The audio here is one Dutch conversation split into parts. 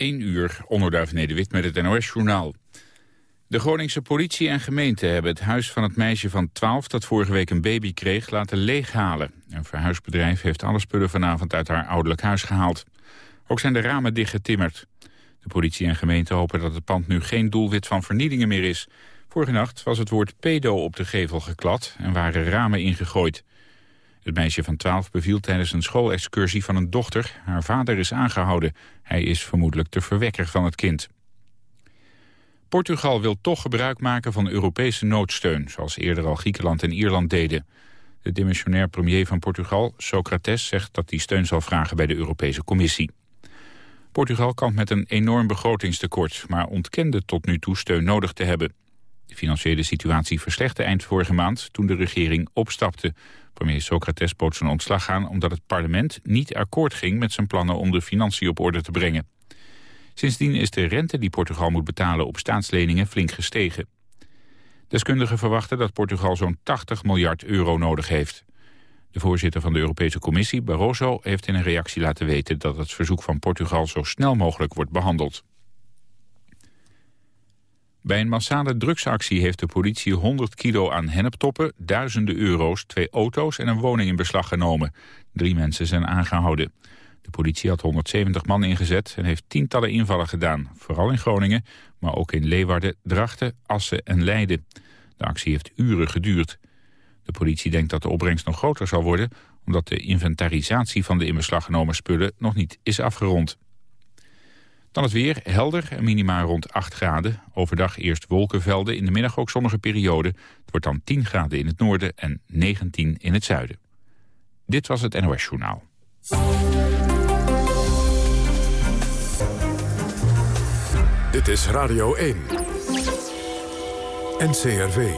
1 uur, onderduif Nederwit met het NOS-journaal. De Groningse politie en gemeente hebben het huis van het meisje van 12... dat vorige week een baby kreeg, laten leeghalen. Een verhuisbedrijf heeft alle spullen vanavond uit haar ouderlijk huis gehaald. Ook zijn de ramen dichtgetimmerd. De politie en gemeente hopen dat het pand nu geen doelwit van vernielingen meer is. Vorige nacht was het woord pedo op de gevel geklad en waren ramen ingegooid. Het meisje van 12 beviel tijdens een schoolexcursie van een dochter. Haar vader is aangehouden. Hij is vermoedelijk de verwekker van het kind. Portugal wil toch gebruik maken van Europese noodsteun... zoals eerder al Griekenland en Ierland deden. De dimissionair premier van Portugal, Socrates, zegt dat hij steun zal vragen bij de Europese Commissie. Portugal kampt met een enorm begrotingstekort... maar ontkende tot nu toe steun nodig te hebben. De financiële situatie verslechterde eind vorige maand toen de regering opstapte. Premier Socrates bood zijn ontslag aan omdat het parlement niet akkoord ging met zijn plannen om de financiën op orde te brengen. Sindsdien is de rente die Portugal moet betalen op staatsleningen flink gestegen. Deskundigen verwachten dat Portugal zo'n 80 miljard euro nodig heeft. De voorzitter van de Europese Commissie, Barroso, heeft in een reactie laten weten dat het verzoek van Portugal zo snel mogelijk wordt behandeld. Bij een massale drugsactie heeft de politie 100 kilo aan henneptoppen, duizenden euro's, twee auto's en een woning in beslag genomen. Drie mensen zijn aangehouden. De politie had 170 man ingezet en heeft tientallen invallen gedaan. Vooral in Groningen, maar ook in Leeuwarden, Drachten, Assen en Leiden. De actie heeft uren geduurd. De politie denkt dat de opbrengst nog groter zal worden... omdat de inventarisatie van de in beslag genomen spullen nog niet is afgerond. Dan het weer, helder en minimaal rond 8 graden. Overdag eerst wolkenvelden, in de middag ook zonnige periode. Het wordt dan 10 graden in het noorden en 19 in het zuiden. Dit was het NOS Journaal. Dit is Radio 1. NCRV.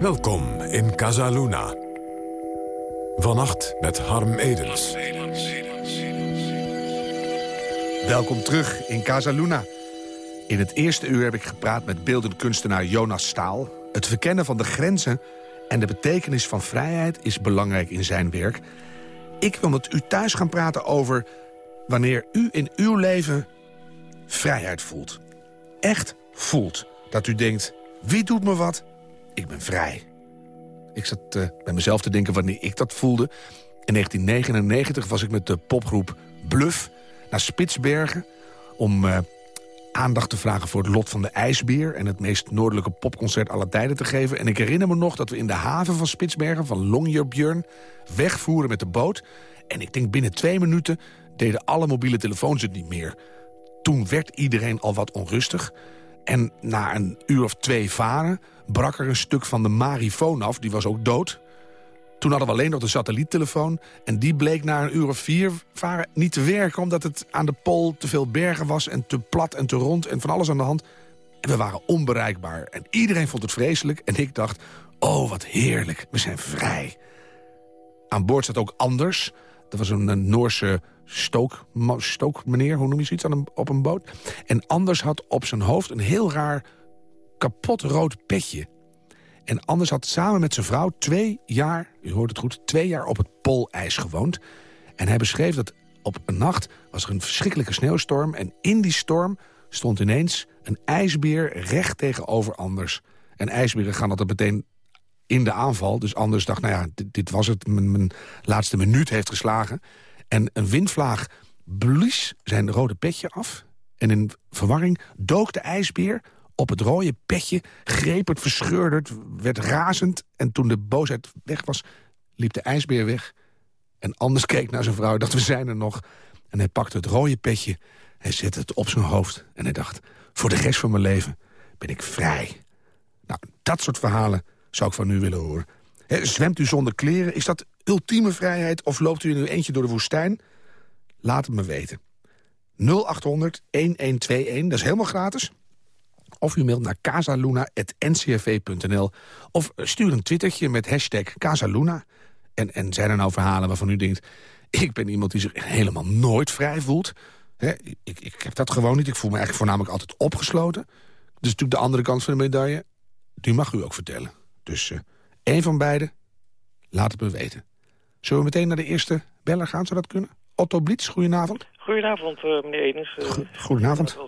Welkom in Casaluna. Vannacht met Harm Edens. Welkom terug in Casa Luna. In het eerste uur heb ik gepraat met beeldend kunstenaar Jonas Staal. Het verkennen van de grenzen en de betekenis van vrijheid is belangrijk in zijn werk. Ik wil met u thuis gaan praten over wanneer u in uw leven vrijheid voelt. Echt voelt. Dat u denkt, wie doet me wat? Ik ben vrij. Ik zat uh, bij mezelf te denken wanneer ik dat voelde. In 1999 was ik met de popgroep Bluff naar Spitsbergen... om uh, aandacht te vragen voor het lot van de ijsbeer... en het meest noordelijke popconcert aller tijden te geven. En ik herinner me nog dat we in de haven van Spitsbergen... van Longyearbyen wegvoeren met de boot. En ik denk binnen twee minuten deden alle mobiele telefoons het niet meer. Toen werd iedereen al wat onrustig. En na een uur of twee varen brak er een stuk van de marifoon af. Die was ook dood. Toen hadden we alleen nog de satelliettelefoon. En die bleek na een uur of vier varen niet te werken... omdat het aan de pool te veel bergen was en te plat en te rond... en van alles aan de hand. En we waren onbereikbaar. En iedereen vond het vreselijk. En ik dacht, oh, wat heerlijk, we zijn vrij. Aan boord zat ook Anders. Dat was een, Noorse stook, stookmeneer, hoe noem je zoiets, aan op een boot. En Anders had op zijn hoofd een heel raar kapot rood petje. En Anders had samen met zijn vrouw twee jaar, u hoort het goed... twee jaar op het poolijs gewoond. En hij beschreef dat op een nacht was er een verschrikkelijke sneeuwstorm... en in die storm stond ineens een ijsbeer recht tegenover Anders. En ijsberen gaan altijd meteen in de aanval. Dus Anders dacht, nou ja, dit, was het. Mijn, mijn, laatste minuut heeft geslagen. En een windvlaag blies zijn rode petje af. En in verwarring dook de ijsbeer op het rode petje, greep het, verscheurde het, werd razend. En toen de boosheid weg was, liep de ijsbeer weg. En Anders keek naar zijn vrouw dacht, we zijn er nog. En hij pakte het rode petje, hij zette het op zijn hoofd. En hij dacht, voor de rest van mijn leven ben ik vrij. Nou, dat soort verhalen zou ik van u willen horen. zwemt u zonder kleren? Is dat ultieme vrijheid? Of loopt u in uw eentje door de woestijn? Laat het me weten. 0800 1121, dat is helemaal gratis. Of u mailt naar casaluna.ncrv.nl. Of stuur een twittertje met hashtag Casaluna. En, en zijn er nou verhalen waarvan u denkt... ik ben iemand die zich helemaal nooit vrij voelt. ik, ik heb dat gewoon niet. Ik voel me eigenlijk voornamelijk altijd opgesloten. Dus natuurlijk de andere kant van de medaille. Die mag u ook vertellen. Dus uh, één van beiden, laat het me weten. Zullen we meteen naar de eerste beller gaan, zou dat kunnen? Otto Blitz, goedenavond. Goedenavond, uh, meneer Edens. Uh, Goedenavond.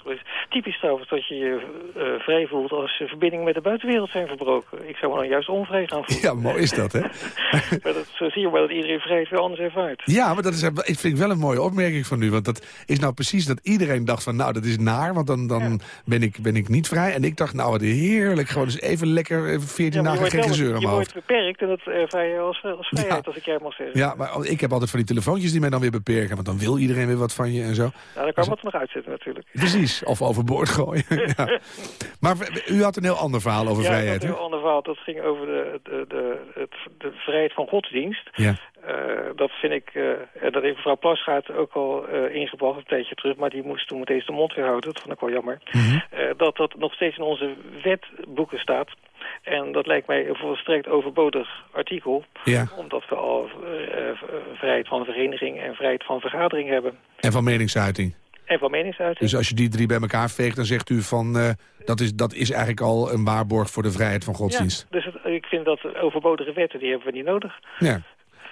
Typisch trouwens dat je je uh, vrij voelt als verbindingen met de buitenwereld zijn verbroken. Ik zou me dan juist onvrij gaan voelen. Ja, mooi is dat, hè? maar dat, zo zie je wel dat iedereen vrijheid weer anders ervaart. Ja, maar dat is, ik vind ik wel een mooie opmerking van u. Want dat is nou precies dat iedereen dacht van, nou, dat is naar. Want dan, dan ben, ik, ben ik niet vrij. En ik dacht, nou, wat heerlijk. Gewoon eens even lekker even 14 ja, dagen geen gezeur Je wordt beperkt en dat ervaar je als, als vrijheid, als ik jij mag zeggen. Ja, maar ik heb altijd van die telefoontjes die mij dan weer beperken. Want dan wil iedereen weer wat van en zo. Nou, daar kan wat nog uitzetten natuurlijk. Precies, of overboord gooien. ja. Maar u had een heel ander verhaal over ja, vrijheid, een heel ander verhaal. Dat ging over de, de, de, het, de vrijheid van godsdienst. Ja. Uh, dat vind ik, uh, dat heeft mevrouw Plasgaard ook al uh, ingebracht een tijdje terug, maar die moest toen meteen de mond weer houden. Dat vond ik wel jammer. Mm -hmm. dat dat nog steeds in onze wetboeken staat. En dat lijkt mij een volstrekt overbodig artikel. Ja. Omdat we al vrijheid van vereniging en vrijheid van vergadering hebben. En van meningsuiting. En van meningsuiting. Dus als je die drie bij elkaar veegt, dan zegt u van... Uh, dat, is, dat is eigenlijk al een waarborg voor de vrijheid van godsdienst. Ja, dus het, ik vind dat overbodige wetten, die hebben we niet nodig. Ja.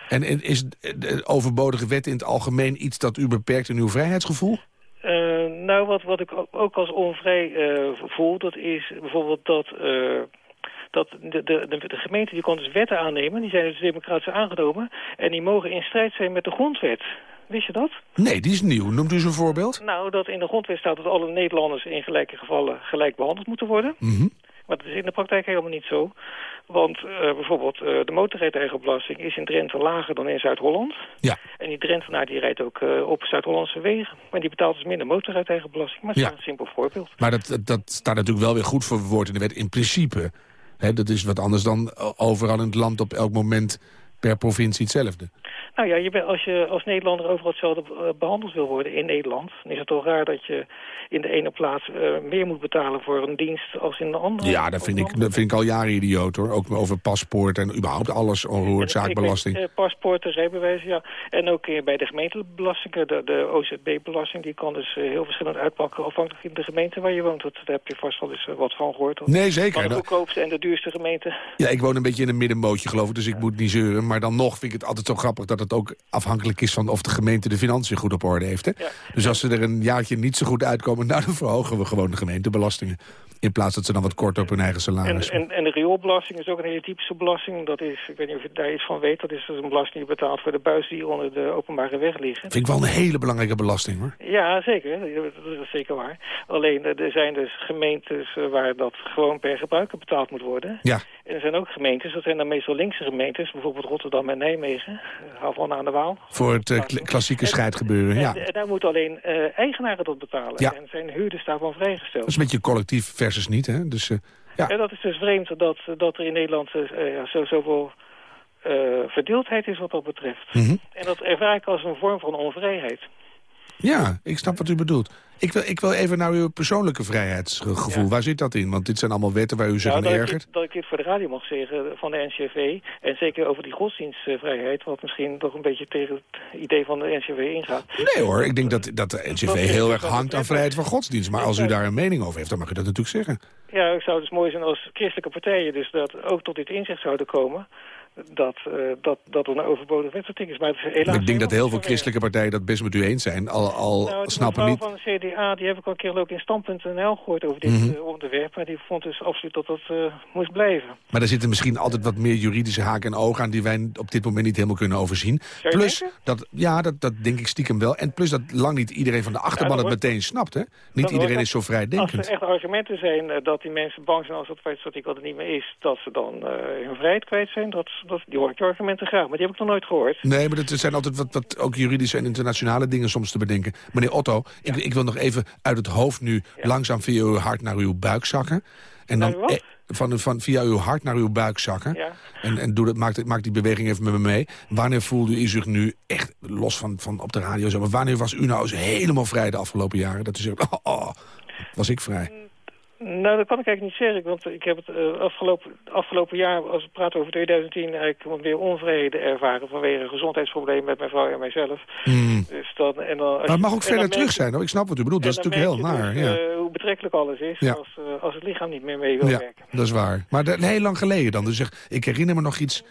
En is de overbodige wetten in het algemeen iets dat u beperkt in uw vrijheidsgevoel? Uh, nou, wat, wat ik ook als onvrij uh, voel, dat is bijvoorbeeld dat... Dat de, de, de, de gemeente die kon dus wetten aannemen, die zijn dus democratisch aangenomen... en die mogen in strijd zijn met de grondwet. Wist je dat? Nee, die is nieuw. Noemt u eens een voorbeeld? Nou, dat in de grondwet staat dat alle Nederlanders in gelijke gevallen gelijk behandeld moeten worden. Mm -hmm. Maar dat is in de praktijk helemaal niet zo. Want uh, bijvoorbeeld uh, de motorrijtuigenbelasting is in Drenthe lager dan in Zuid-Holland. Ja. En die Drentenaar die rijdt ook uh, op Zuid-Hollandse wegen. Maar die betaalt dus minder motorrijtuigenbelasting. Maar dat is Ja. een simpel voorbeeld. Maar dat, dat, dat staat natuurlijk wel weer goed verwoord in de wet. In principe. Dat is wat anders dan overal in het land op elk moment per provincie hetzelfde. Nou ja, je bent, als je als Nederlander overal hetzelfde uh, behandeld wil worden in Nederland... dan is het toch raar dat je in de ene plaats uh, meer moet betalen voor een dienst als in de andere. Ja, dat vind, ik, dat vind ik al jaren idioot hoor. Ook over paspoort en überhaupt alles onroerd, zaakbelasting. Uh, paspoorten, rijbewijzen, ja. En ook uh, bij de gemeentebelastingen, de, de OZB-belasting... die kan dus heel verschillend uitpakken afhankelijk van de gemeente waar je woont. Dat, daar heb je vast wel eens wat van gehoord. Dat nee, zeker. Van de goedkoopste en de duurste gemeente. Ja, ik woon een beetje in een middenbootje geloof ik, dus ik ja. moet niet zeuren. Maar dan nog vind ik het altijd zo grappig dat het ook afhankelijk is van of de gemeente de financiën goed op orde heeft. Hè? Ja. Dus als ze er een jaartje niet zo goed uitkomen, nou, dan verhogen we gewoon de gemeentebelastingen. In plaats dat ze dan wat kort op hun eigen salaris. En, en, en de rioolbelasting is ook een hele typische belasting. Dat is, ik weet niet of je daar iets van weet, dat is dus een belasting die betaalt voor de buizen die onder de openbare weg liggen. Vind ik wel een hele belangrijke belasting hoor. Ja, zeker. Dat is zeker waar. Alleen er zijn dus gemeentes waar dat gewoon per gebruiker betaald moet worden. Ja. En er zijn ook gemeentes, dat zijn dan meestal linkse gemeentes, bijvoorbeeld Rotterdam en Nijmegen, hou van aan de Waal. Voor het uh, klassieke scheidgebeuren, ja. En, en, daar moeten alleen uh, eigenaren dat betalen. Ja. En zijn huurders daarvan vrijgesteld. Dat is een beetje collectief versus niet, hè? Dus, ja. En dat is dus vreemd dat, dat er in Nederland zo, zoveel verdeeldheid is wat dat betreft. Mm -hmm. En dat ervaar ik als een vorm van onvrijheid. Ja, ik snap wat u bedoelt. Ik wil, ik wil even naar uw persoonlijke vrijheidsgevoel. Ja. Waar zit dat in? Want dit zijn allemaal wetten waar u zich nou, aan ergert. Ik, dat ik dit voor de radio mag zeggen van de NCV. En zeker over die godsdienstvrijheid. Wat misschien toch een beetje tegen het idee van de NCV ingaat. Nee hoor, ik denk dat, dat de NCV heel erg hangt aan vrijheid van godsdienst. Maar als u daar een mening over heeft, dan mag u dat natuurlijk zeggen. Ja, het zou dus mooi zijn als christelijke partijen dus dat ook tot dit inzicht zouden komen dat, uh, dat, dat er een overbodige wetsartikel is. Maar het is helaas ik denk dat heel veel christelijke partijen dat best met u eens zijn. Al, al nou, snappen niet... van de CDA, die heb ik al een keer ook in Stand.nl gehoord over dit Mhm. mm -hmm. uh, onderwerp. Maar die vond dus absoluut dat dat uh, moest blijven. Maar er zitten misschien altijd wat meer juridische haken en ogen aan... die wij op dit moment niet helemaal kunnen overzien. Plus, denken? dat, ja, dat, dat denk ik stiekem wel. En plus dat lang niet iedereen van de achterban Ja, het meteen snapt. Hè? Niet iedereen is zo Als vrijdenkend. er echt argumenten zijn dat die mensen bang zijn als dat wetsartikel er niet meer is... dat ze dan uh, hun vrijheid kwijt zijn, dat, dat, die hoor ik die argumenten graag. Maar die heb ik nog nooit gehoord. Nee, maar er zijn altijd wat, wat ook juridische en internationale dingen soms te bedenken. Meneer Otto, ik, ik wil nog even uit het hoofd nu langzaam via uw hart naar uw buik zakken. En dan eh, van, van, via uw hart naar uw buik zakken. Ja. En, en doe dat, maak, maak die beweging even met me mee. Wanneer voelde u zich nu echt, los van, van op de radio, zo, maar wanneer was u nou eens helemaal vrij de afgelopen jaren? Dat u zegt, oh, oh was ik vrij. Nou, dat kan ik eigenlijk niet zeggen, want ik heb het uh, afgelopen, afgelopen jaar, als we praten over 2010, eigenlijk weer onvrede ervaren vanwege gezondheidsproblemen met mijn vrouw en mijzelf. Hmm. Dus dan, en dan, als Maar het mag ook verder terug je- zijn, hoor. Ik snap wat u bedoelt. Dat is natuurlijk heel naar. dus, ja. eh, hoe betrekkelijk alles is Ja. als, uh, als het lichaam niet meer mee wil ja, werken. dat is waar. Maar dat, heel lang geleden dan. Dus zeg, ik herinner me nog iets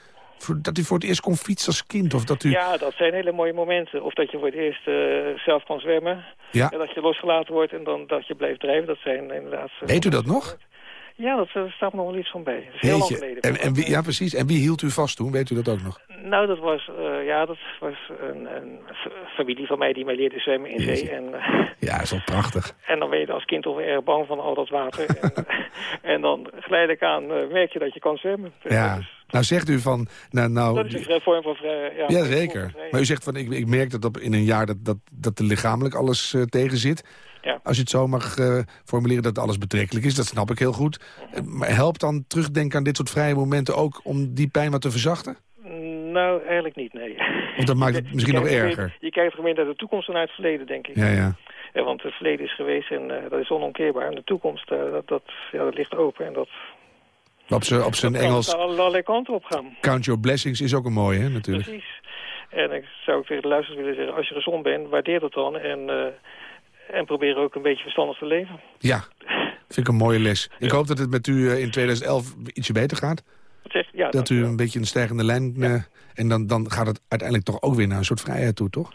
dat u voor het eerst kon fietsen als kind? Of dat u... Ja, dat zijn hele mooie momenten. Of dat je voor het eerst uh, zelf kan zwemmen. Ja. En dat je losgelaten wordt en dan dat je blijft drijven. Dat zijn inderdaad... Weet u dat nog? Ja, dat uh, staat me nog wel iets van bij. Dat is heel lang geleden. En, en wie, ja, precies. En wie hield u vast toen? Weet u dat ook nog? Nou, dat was, uh, ja, dat was een, een, familie van mij die mij leerde zwemmen in zee. En, uh, ja, is wel prachtig. En dan ben je als kind toch erg bang van al dat water. en, en, dan geleidelijk aan merk je dat je kan zwemmen. Ja. Nou zegt u van... Nou, nou, dat is een vorm van vrij, ja, ja, zeker. Maar u zegt van, ik, ik merk dat op, in een jaar dat, dat, dat er lichamelijk alles uh, tegen zit. Ja. Als je het zo mag uh, formuleren dat alles betrekkelijk is, dat snap ik heel goed. Uh, maar helpt dan terugdenken aan dit soort vrije momenten ook om die pijn wat te verzachten? Nou, eigenlijk niet, nee. Want dat maakt het misschien nog erger. Je kijkt gewoon naar de toekomst en naar het verleden, denk ik. Ja, ja. ja want het verleden is geweest en dat is onomkeerbaar. En de toekomst, dat, dat, ja, dat ligt open en dat... Op zijn, op zijn Engels... kan allerlei kanten op gaan. Count your blessings is ook een mooie, hè, natuurlijk. Precies. En ik zou ook tegen de luisteraars willen zeggen, als je gezond bent, waardeer dat dan. En, uh, en probeer ook een beetje verstandig te leven. Ja, vind ik een mooie les. Ik hoop dat het met u in 2011 ietsje beter gaat. Ja, dat u een beetje een stijgende lijn... Ja. Uh, en dan, dan gaat het uiteindelijk toch ook weer naar een soort vrijheid toe, toch?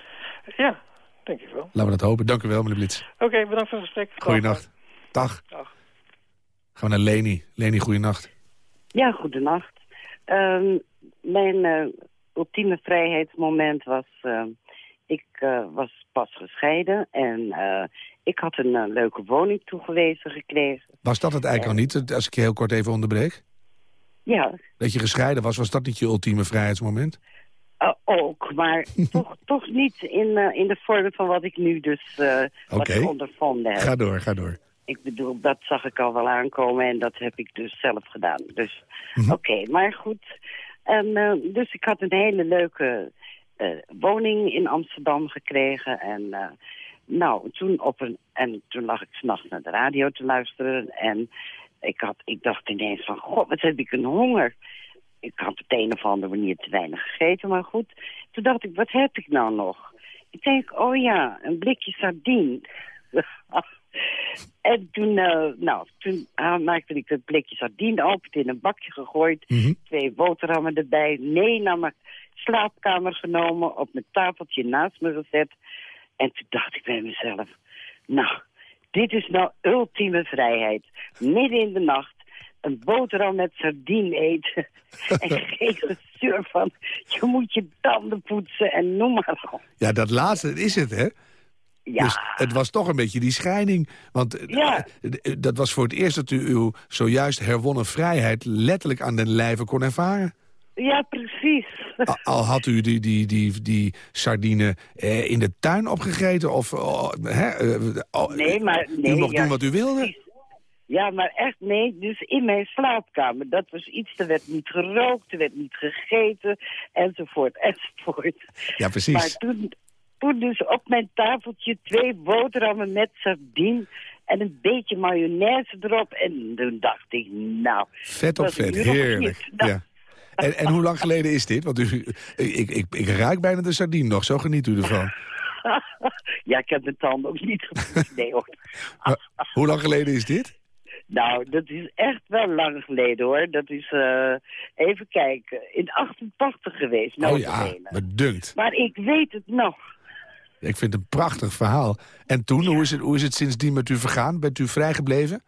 Ja, denk ik wel. Laten we dat hopen. Dank u wel, meneer Blitz. Oké, okay, bedankt voor het gesprek. Goeienacht. Dag. Dag. Gaan we naar Leni. Leni, goeienacht. Ja, goedenacht. Um, mijn uh, ultieme vrijheidsmoment was... Uh, ik uh, was pas gescheiden en ik had een leuke woning toegewezen gekregen. Was dat het eigenlijk al niet, als ik je heel kort even onderbreek? Ja. Dat je gescheiden was, was dat niet je ultieme vrijheidsmoment? Uh, ook, maar toch, toch niet in, uh, in de vorm van wat ik nu dus uh, okay. ondervonden heb. Ga door, ga door. Ik bedoel, dat zag ik al wel aankomen en dat heb ik dus zelf gedaan. Dus, mm -hmm. oké, okay, maar goed. En, dus ik had een hele leuke woning in Amsterdam gekregen en... nou, toen, op een, en toen lag ik s'nachts naar de radio te luisteren en ik, had, ik dacht ineens van, god, wat heb ik een honger. Ik had op de een of andere manier te weinig gegeten, maar goed. Toen dacht ik, wat heb ik nou nog? Ik denk, oh ja, een blikje sardine. en toen, uh, nou, toen uh, maakte ik het blikje sardine open, in een bakje gegooid. Mhm. Mm -hmm. Twee boterhammen erbij. Nee, naar mijn slaapkamer genomen, op mijn tafeltje naast me gezet. En toen dacht ik bij mezelf, nou, dit is nou ultieme vrijheid. Midden in de nacht een boterham met sardine eten. en geen gezeur van, je moet je tanden poetsen en noem maar op. Ja, dat laatste is het, hè? Ja. Dus het was toch een beetje die scheiding. Want ja. dat was voor het eerst dat u uw zojuist herwonnen vrijheid... letterlijk aan den lijve kon ervaren. Ja, precies. Al, al had u die, die, die, die sardine eh, in de tuin opgegeten? Of, oh, hè, oh, nee, maar... Nee, u mocht ja, doen wat u wilde? Ja, maar echt nee. Dus in mijn slaapkamer. Dat was iets, er werd niet gerookt, er werd niet gegeten, enzovoort, enzovoort. Ja, precies. Maar toen, toen dus op mijn tafeltje twee boterhammen met sardine en een beetje mayonaise erop. En toen dacht ik, nou... Vet op vet, heerlijk. Ja. En, en hoe lang geleden is dit? Want u, ik, ik, ik ruik bijna de sardine nog, zo geniet u ervan. ja, ik heb mijn tanden ook niet gevoeld. Nee hoor. Maar, hoe lang geleden is dit? Nou, dat is echt wel lang geleden hoor. Dat is, uh, even kijken, in 88 geweest. Oh ja, bedunkt. Maar ik weet het nog. Ik vind het een prachtig verhaal. En toen, ja. hoe, is het, hoe is het sindsdien met u vergaan? Bent u vrijgebleven?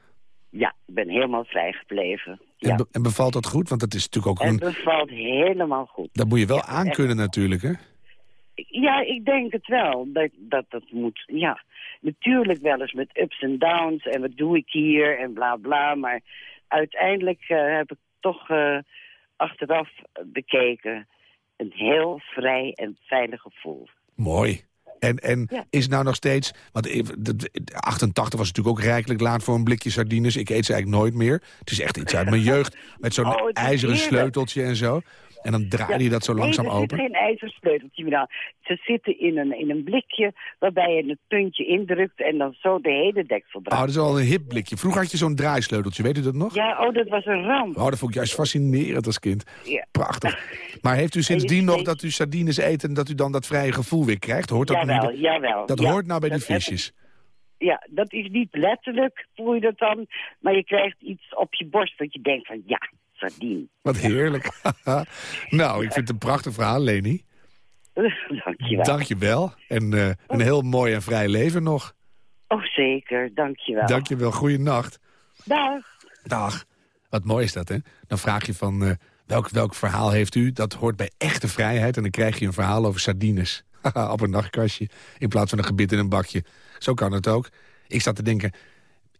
Ja, ik ben helemaal vrijgebleven. En, ja. be en, bevalt dat goed? Want dat is natuurlijk ook Het een... bevalt helemaal goed. Dat moet je wel ja, aankunnen natuurlijk, hè? Ja, ik denk het wel. Dat, dat dat moet, ja. Natuurlijk wel eens met ups en downs en wat doe ik hier en bla bla. Maar uiteindelijk uh, heb ik toch uh, achteraf bekeken een heel vrij en veilig gevoel. Mooi. En, en ja. is nou nog steeds... Want 88 was natuurlijk ook rijkelijk laat voor een blikje sardines. Ik eet ze eigenlijk nooit meer. Het is echt iets uit mijn jeugd. Met zo'n oh, ijzeren sleuteltje en zo. En dan draai je ja, dat zo langzaam nee, open. Nee, er zit geen ijzeren sleuteltje meer aan. Ze zitten in een, in een blikje waarbij je het puntje indrukt... en dan zo de hele deksel draait. Oh, dat is al een hip blikje. Vroeger had je zo'n draaisleuteltje, weet u dat nog? Ja, oh, dat was een ramp. Oh, dat vond ik juist fascinerend als kind. Ja. Prachtig. Maar heeft u sindsdien nog dat u sardines eet... en dat u dan dat vrije gevoel weer krijgt? Hoort dat jawel, niet? jawel. Dat ja, hoort nou bij die visjes. Ja, dat is niet letterlijk, voel je dat dan. Maar je krijgt iets op je borst dat je denkt van ja, Wat heerlijk. nou, ik vind het een prachtig verhaal, Leni. dankjewel. Dankjewel. En uh, een heel mooi en vrij leven nog. Oh, zeker. Dankjewel. Dankjewel. Goeienacht. Dag. Dag. Wat mooi is dat, hè? Dan vraag je van, uh, welk, welk verhaal heeft u? Dat hoort bij echte vrijheid. En dan krijg je een verhaal over sardines. op een nachtkastje. In plaats van een gebit in een bakje. Zo kan het ook. Ik zat te denken,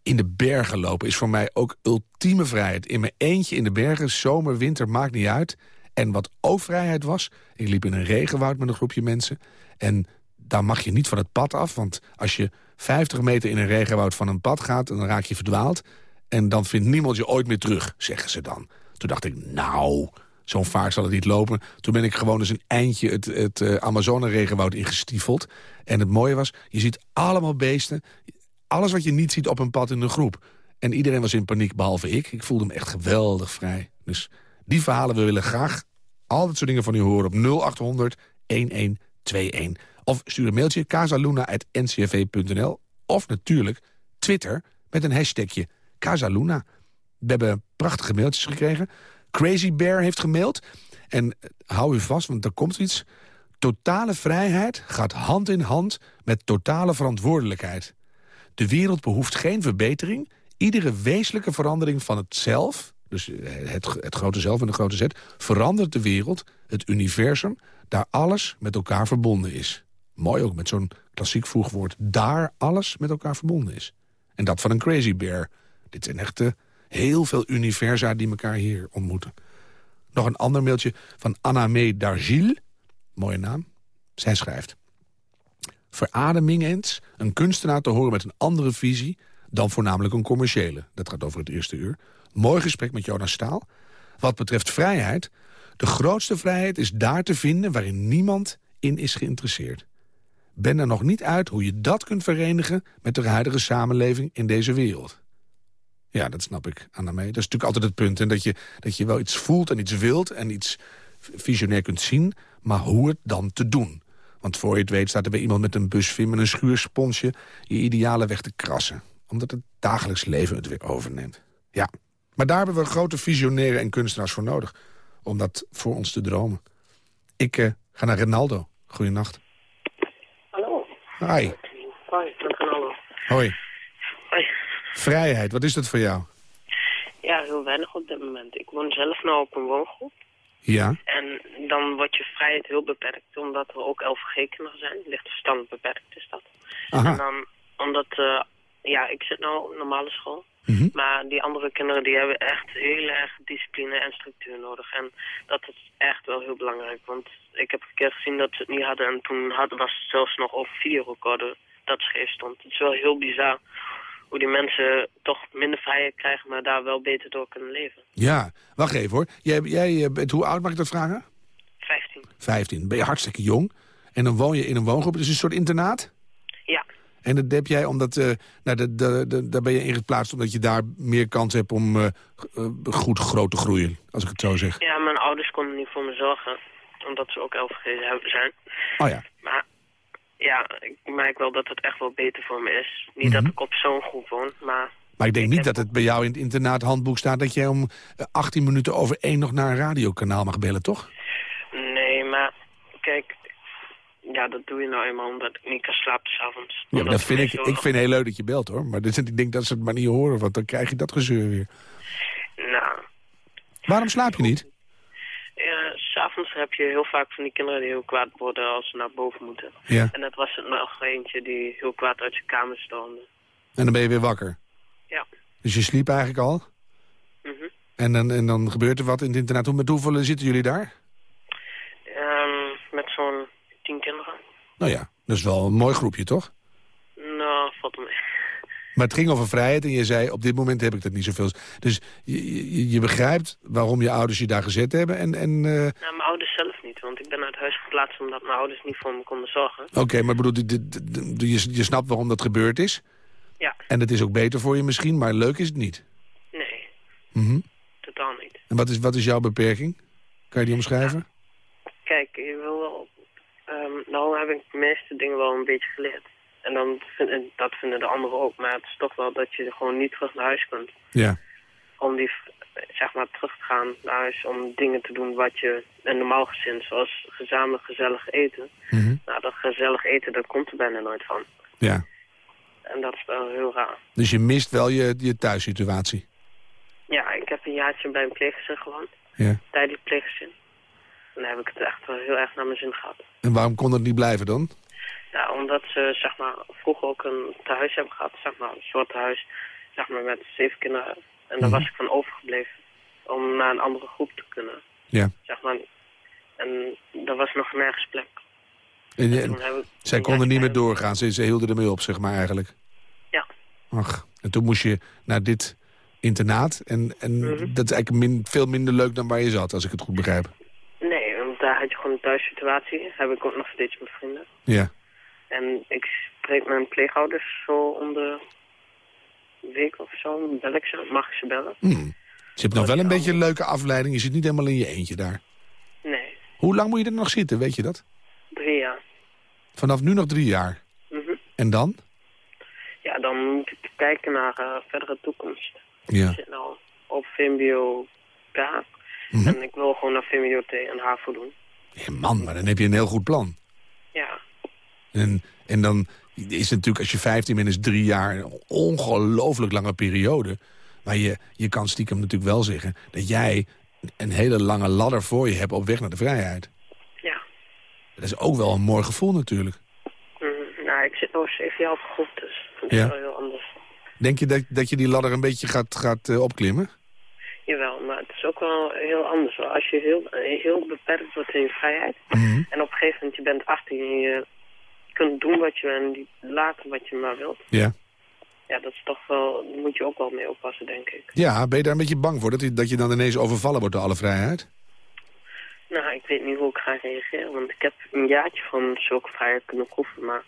in de bergen lopen is voor mij ook ultieme vrijheid. In mijn eentje in de bergen, zomer, winter, maakt niet uit. En wat ook vrijheid was, ik liep in een regenwoud met een groepje mensen... en daar mag je niet van het pad af, want als je 50 meter in een regenwoud van een pad gaat... dan raak je verdwaald en dan vindt niemand je ooit meer terug, zeggen ze dan. Toen dacht ik, nou, zo'n vaart zal het niet lopen. Toen ben ik gewoon eens een eindje het, het uh, Amazone-regenwoud ingestiefeld. En het mooie was, je ziet allemaal beesten alles wat je niet ziet op een pad in een groep. En iedereen was in paniek, behalve ik. Ik voelde me echt geweldig vrij. Dus die verhalen, we willen graag al dat soort dingen van u horen op 0800 1121. Of stuur een mailtje casaluna.ncv.nl. Of natuurlijk Twitter met een hashtagje Casaluna. We hebben prachtige mailtjes gekregen. Crazy Bear heeft gemaild. En hou u vast, want er komt iets. Totale vrijheid gaat hand in hand met totale verantwoordelijkheid. De wereld behoeft geen verbetering. Iedere wezenlijke verandering van het zelf... dus het, het grote zelf en de grote zet... verandert de wereld, het universum... daar alles met elkaar verbonden is. Mooi ook met zo'n klassiek voegwoord. Daar alles met elkaar verbonden is. En dat van een crazy bear. Dit zijn echt heel veel universa die elkaar hier ontmoeten. Nog een ander mailtje van Anna Dargil. Mooie naam. Zij schrijft verademing eens een kunstenaar te horen met een andere visie... dan voornamelijk een commerciële. Dat gaat over het eerste uur. Mooi gesprek met Jonas Staal. Wat betreft vrijheid, de grootste vrijheid is daar te vinden... waarin niemand in is geïnteresseerd. Ben er nog niet uit hoe je dat kunt verenigen... met de huidige samenleving in deze wereld. Ja, dat snap ik, Anna mee. Dat is natuurlijk altijd het punt. En dat je, dat je wel iets voelt en iets wilt en iets visionair kunt zien... maar hoe het dan te doen. Want voor je het weet staat er bij iemand met een busfilm met een schuursponsje... je ideale weg te krassen. Omdat het dagelijks leven het weer overneemt. Ja, maar daar hebben we grote visionairen en kunstenaars voor nodig. Om dat voor ons te dromen. Ik uh, ga naar Ronaldo. Goedenacht. Hallo. Hi. Hoi, Ronaldo. Hoi. Hoi. Vrijheid, wat is dat voor jou? Ja, heel weinig op dit moment. Ik woon zelf nou op een woongroep. Ja. En dan wordt je vrijheid heel beperkt, omdat er ook LVG-kinderen zijn. Licht verstand beperkt is dat. Aha. En dan, omdat, uh, ja, ik zit nou op normale school. Mhm. Maar die andere kinderen die hebben echt heel erg discipline en structuur nodig. En dat is echt wel heel belangrijk. Want ik heb een keer gezien dat ze het niet hadden. En toen hadden, was het zelfs nog over videorecorder dat scheef stond. Het is wel heel bizar hoe die mensen toch minder vrijheid krijgen, maar daar wel beter door kunnen leven. Ja, wacht even hoor. Jij, jij bent, hoe oud mag ik dat vragen? 15. 15. Ben je hartstikke jong. En dan woon je in een woongroep. Is een soort internaat? Ja. En dat heb jij omdat, uh, nou, de, de, de, daar ben je in geplaatst omdat je daar meer kans hebt om uh, goed groot te groeien, als ik het zo zeg. Ja, mijn ouders konden niet voor me zorgen, omdat ze ook LVG zijn. Oh ja. Maar ja, ik merk wel dat het echt wel beter voor me is. Niet dat ik op zo'n groep woon, maar... Maar ik denk niet dat het bij jou in het internaathandboek staat... dat jij om 18 minuten over één nog naar een radiokanaal mag bellen, toch? Nee, maar kijk... Ja, dat doe je nou eenmaal omdat ik niet kan slapen s'avonds. Ja, dat vind ik, ik vind heel leuk dat je belt, hoor. Maar dus, ik denk dat ze het maar niet horen, want dan krijg je dat gezeur weer. Nou... Waarom slaap je niet? S'avonds heb je heel vaak van die kinderen die heel kwaad worden als ze naar boven moeten. Ja. En dat was er nog eentje die heel kwaad uit zijn kamer stoomde. En dan ben je weer wakker? Ja. Dus je sliep eigenlijk al? Mhm. En, dan, en dan gebeurt er wat in het internaat. Hoe- Met hoeveel zitten jullie daar? Ehm, met zo'n tien kinderen. Nou ja, dat is wel een mooi groepje, toch? Nou, valt me mee. Maar het ging over vrijheid en je zei, op dit moment heb ik dat niet zoveel. Dus je, je, je begrijpt waarom je ouders je daar gezet hebben. En, en, eh, Nou, mijn ouders zelf niet, want ik ben uit huis geplaatst omdat mijn ouders niet voor me konden zorgen. Oké, maar bedoel, dit- je, je snapt waarom dat gebeurd is. Ja, En het is ook beter voor je misschien, maar leuk is het niet. nee, Mhm. totaal niet. En wat is, wat is jouw beperking? Kan je die omschrijven? Kijk, je wil wel... ehm, nou heb ik de meeste dingen wel een beetje geleerd. En dan vind, dat vinden de anderen ook. Maar het is toch wel dat je gewoon niet terug naar huis kunt. Ja. om die, zeg maar, terug te gaan naar huis om dingen te doen wat je een normaal gezin, zoals gezamenlijk gezellig eten. Mhm. Nou, dat gezellig eten, daar komt er bijna nooit van. Ja. En dat is wel heel raar. Dus je mist wel je, je thuissituatie. Ja, ik heb een jaartje bij een pleeggezin gewoond, Ja. tijdelijk pleeggezin. En dan heb ik het echt wel heel erg naar mijn zin gehad. En waarom kon dat niet blijven dan? Ja, omdat ze zeg maar, vroeger ook een tehuis hebben gehad, zeg maar, een soort huis, zeg maar, met zeven kinderen. En daar Mhm. was ik van overgebleven om naar een andere groep te kunnen, Ja. zeg maar. En er was nog nergens plek. En, En en toen heb ik zij konden niet meer doorgaan. Ze, ze hielden ermee op, zeg maar eigenlijk. Ja. Ach, en toen moest je naar dit internaat. En, en Mhm. dat is eigenlijk min, veel minder leuk dan waar je zat, als ik het goed begrijp. Nee, want daar had je gewoon een thuissituatie. Heb ik ook nog steeds met vrienden. Ja. En ik spreek mijn pleegouders zo om de week of zo. Bel ik ze, mag ik ze bellen? Hm. Dus je hebt nog wel een beetje een leuke afleiding. Je zit niet helemaal in je eentje daar. Nee, Hoe lang moet je er nog zitten, weet je dat? drie jaar. Vanaf nu nog drie jaar. Mhm. En dan? Ja, dan moet ik kijken naar eh, verdere toekomst. Ja. Ik zit nou op VMBO K. Mhm. En ik wil gewoon naar VMBO T en HAVO doen. Ja, man, maar dan heb je een heel goed plan. En, en dan is het natuurlijk, als je 15 bent, is drie jaar een ongelooflijk lange periode. Maar je, je kan stiekem natuurlijk wel zeggen dat jij een hele lange ladder voor je hebt op weg naar de vrijheid. ja. Dat is ook wel een mooi gevoel natuurlijk. Mhm. Nou, ik zit nog zeven jaar op groep, dus dat is Ja. wel heel anders. Denk je dat, dat je die ladder een beetje gaat, gaat eh, opklimmen? Jawel, maar het is ook wel heel anders. hoor. Als je heel, heel beperkt wordt in je vrijheid... Mhm. en op een gegeven moment je bent 18 en je kunt doen wat je en die laten wat je maar wilt... Ja. ja, dat is toch wel... daar moet je ook wel mee oppassen, denk ik. ja, ben je daar een beetje bang voor? Dat je, dat je dan ineens overvallen wordt door alle vrijheid? Nou, ik weet niet hoe ik ga reageren, want ik heb een jaartje van zulke vrijheid kunnen proeven, maar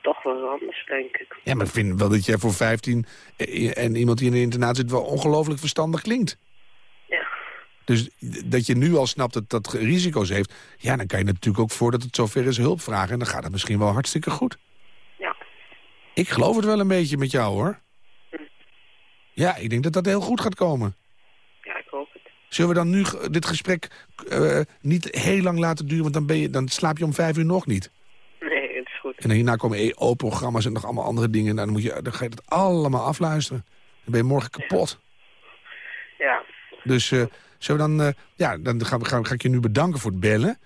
toch wel anders, denk ik. Ja, maar ik vind wel dat jij voor 15 eh, en iemand die in een internaat zit... wel ongelooflijk verstandig klinkt. Dus dat je nu al snapt dat dat risico's heeft... ja, dan kan je natuurlijk ook voordat het zover is hulp vragen... en dan gaat het misschien wel hartstikke goed. ja. Ik geloof het wel een beetje met jou, hoor. Ja, ik denk dat dat heel goed gaat komen. Ja, ik hoop het. Zullen we dan nu dit gesprek eh, niet heel lang laten duren... want dan, ben je, dan slaap je om vijf uur nog niet. Nee, het is goed. En hierna komen EO-programma's en nog allemaal andere dingen. Nou, dan, moet je, dan ga je dat allemaal afluisteren. Dan ben je morgen kapot. Ja, Dus eh, we dan, eh, ja, dan ga, ga, ga ik je nu bedanken voor het bellen.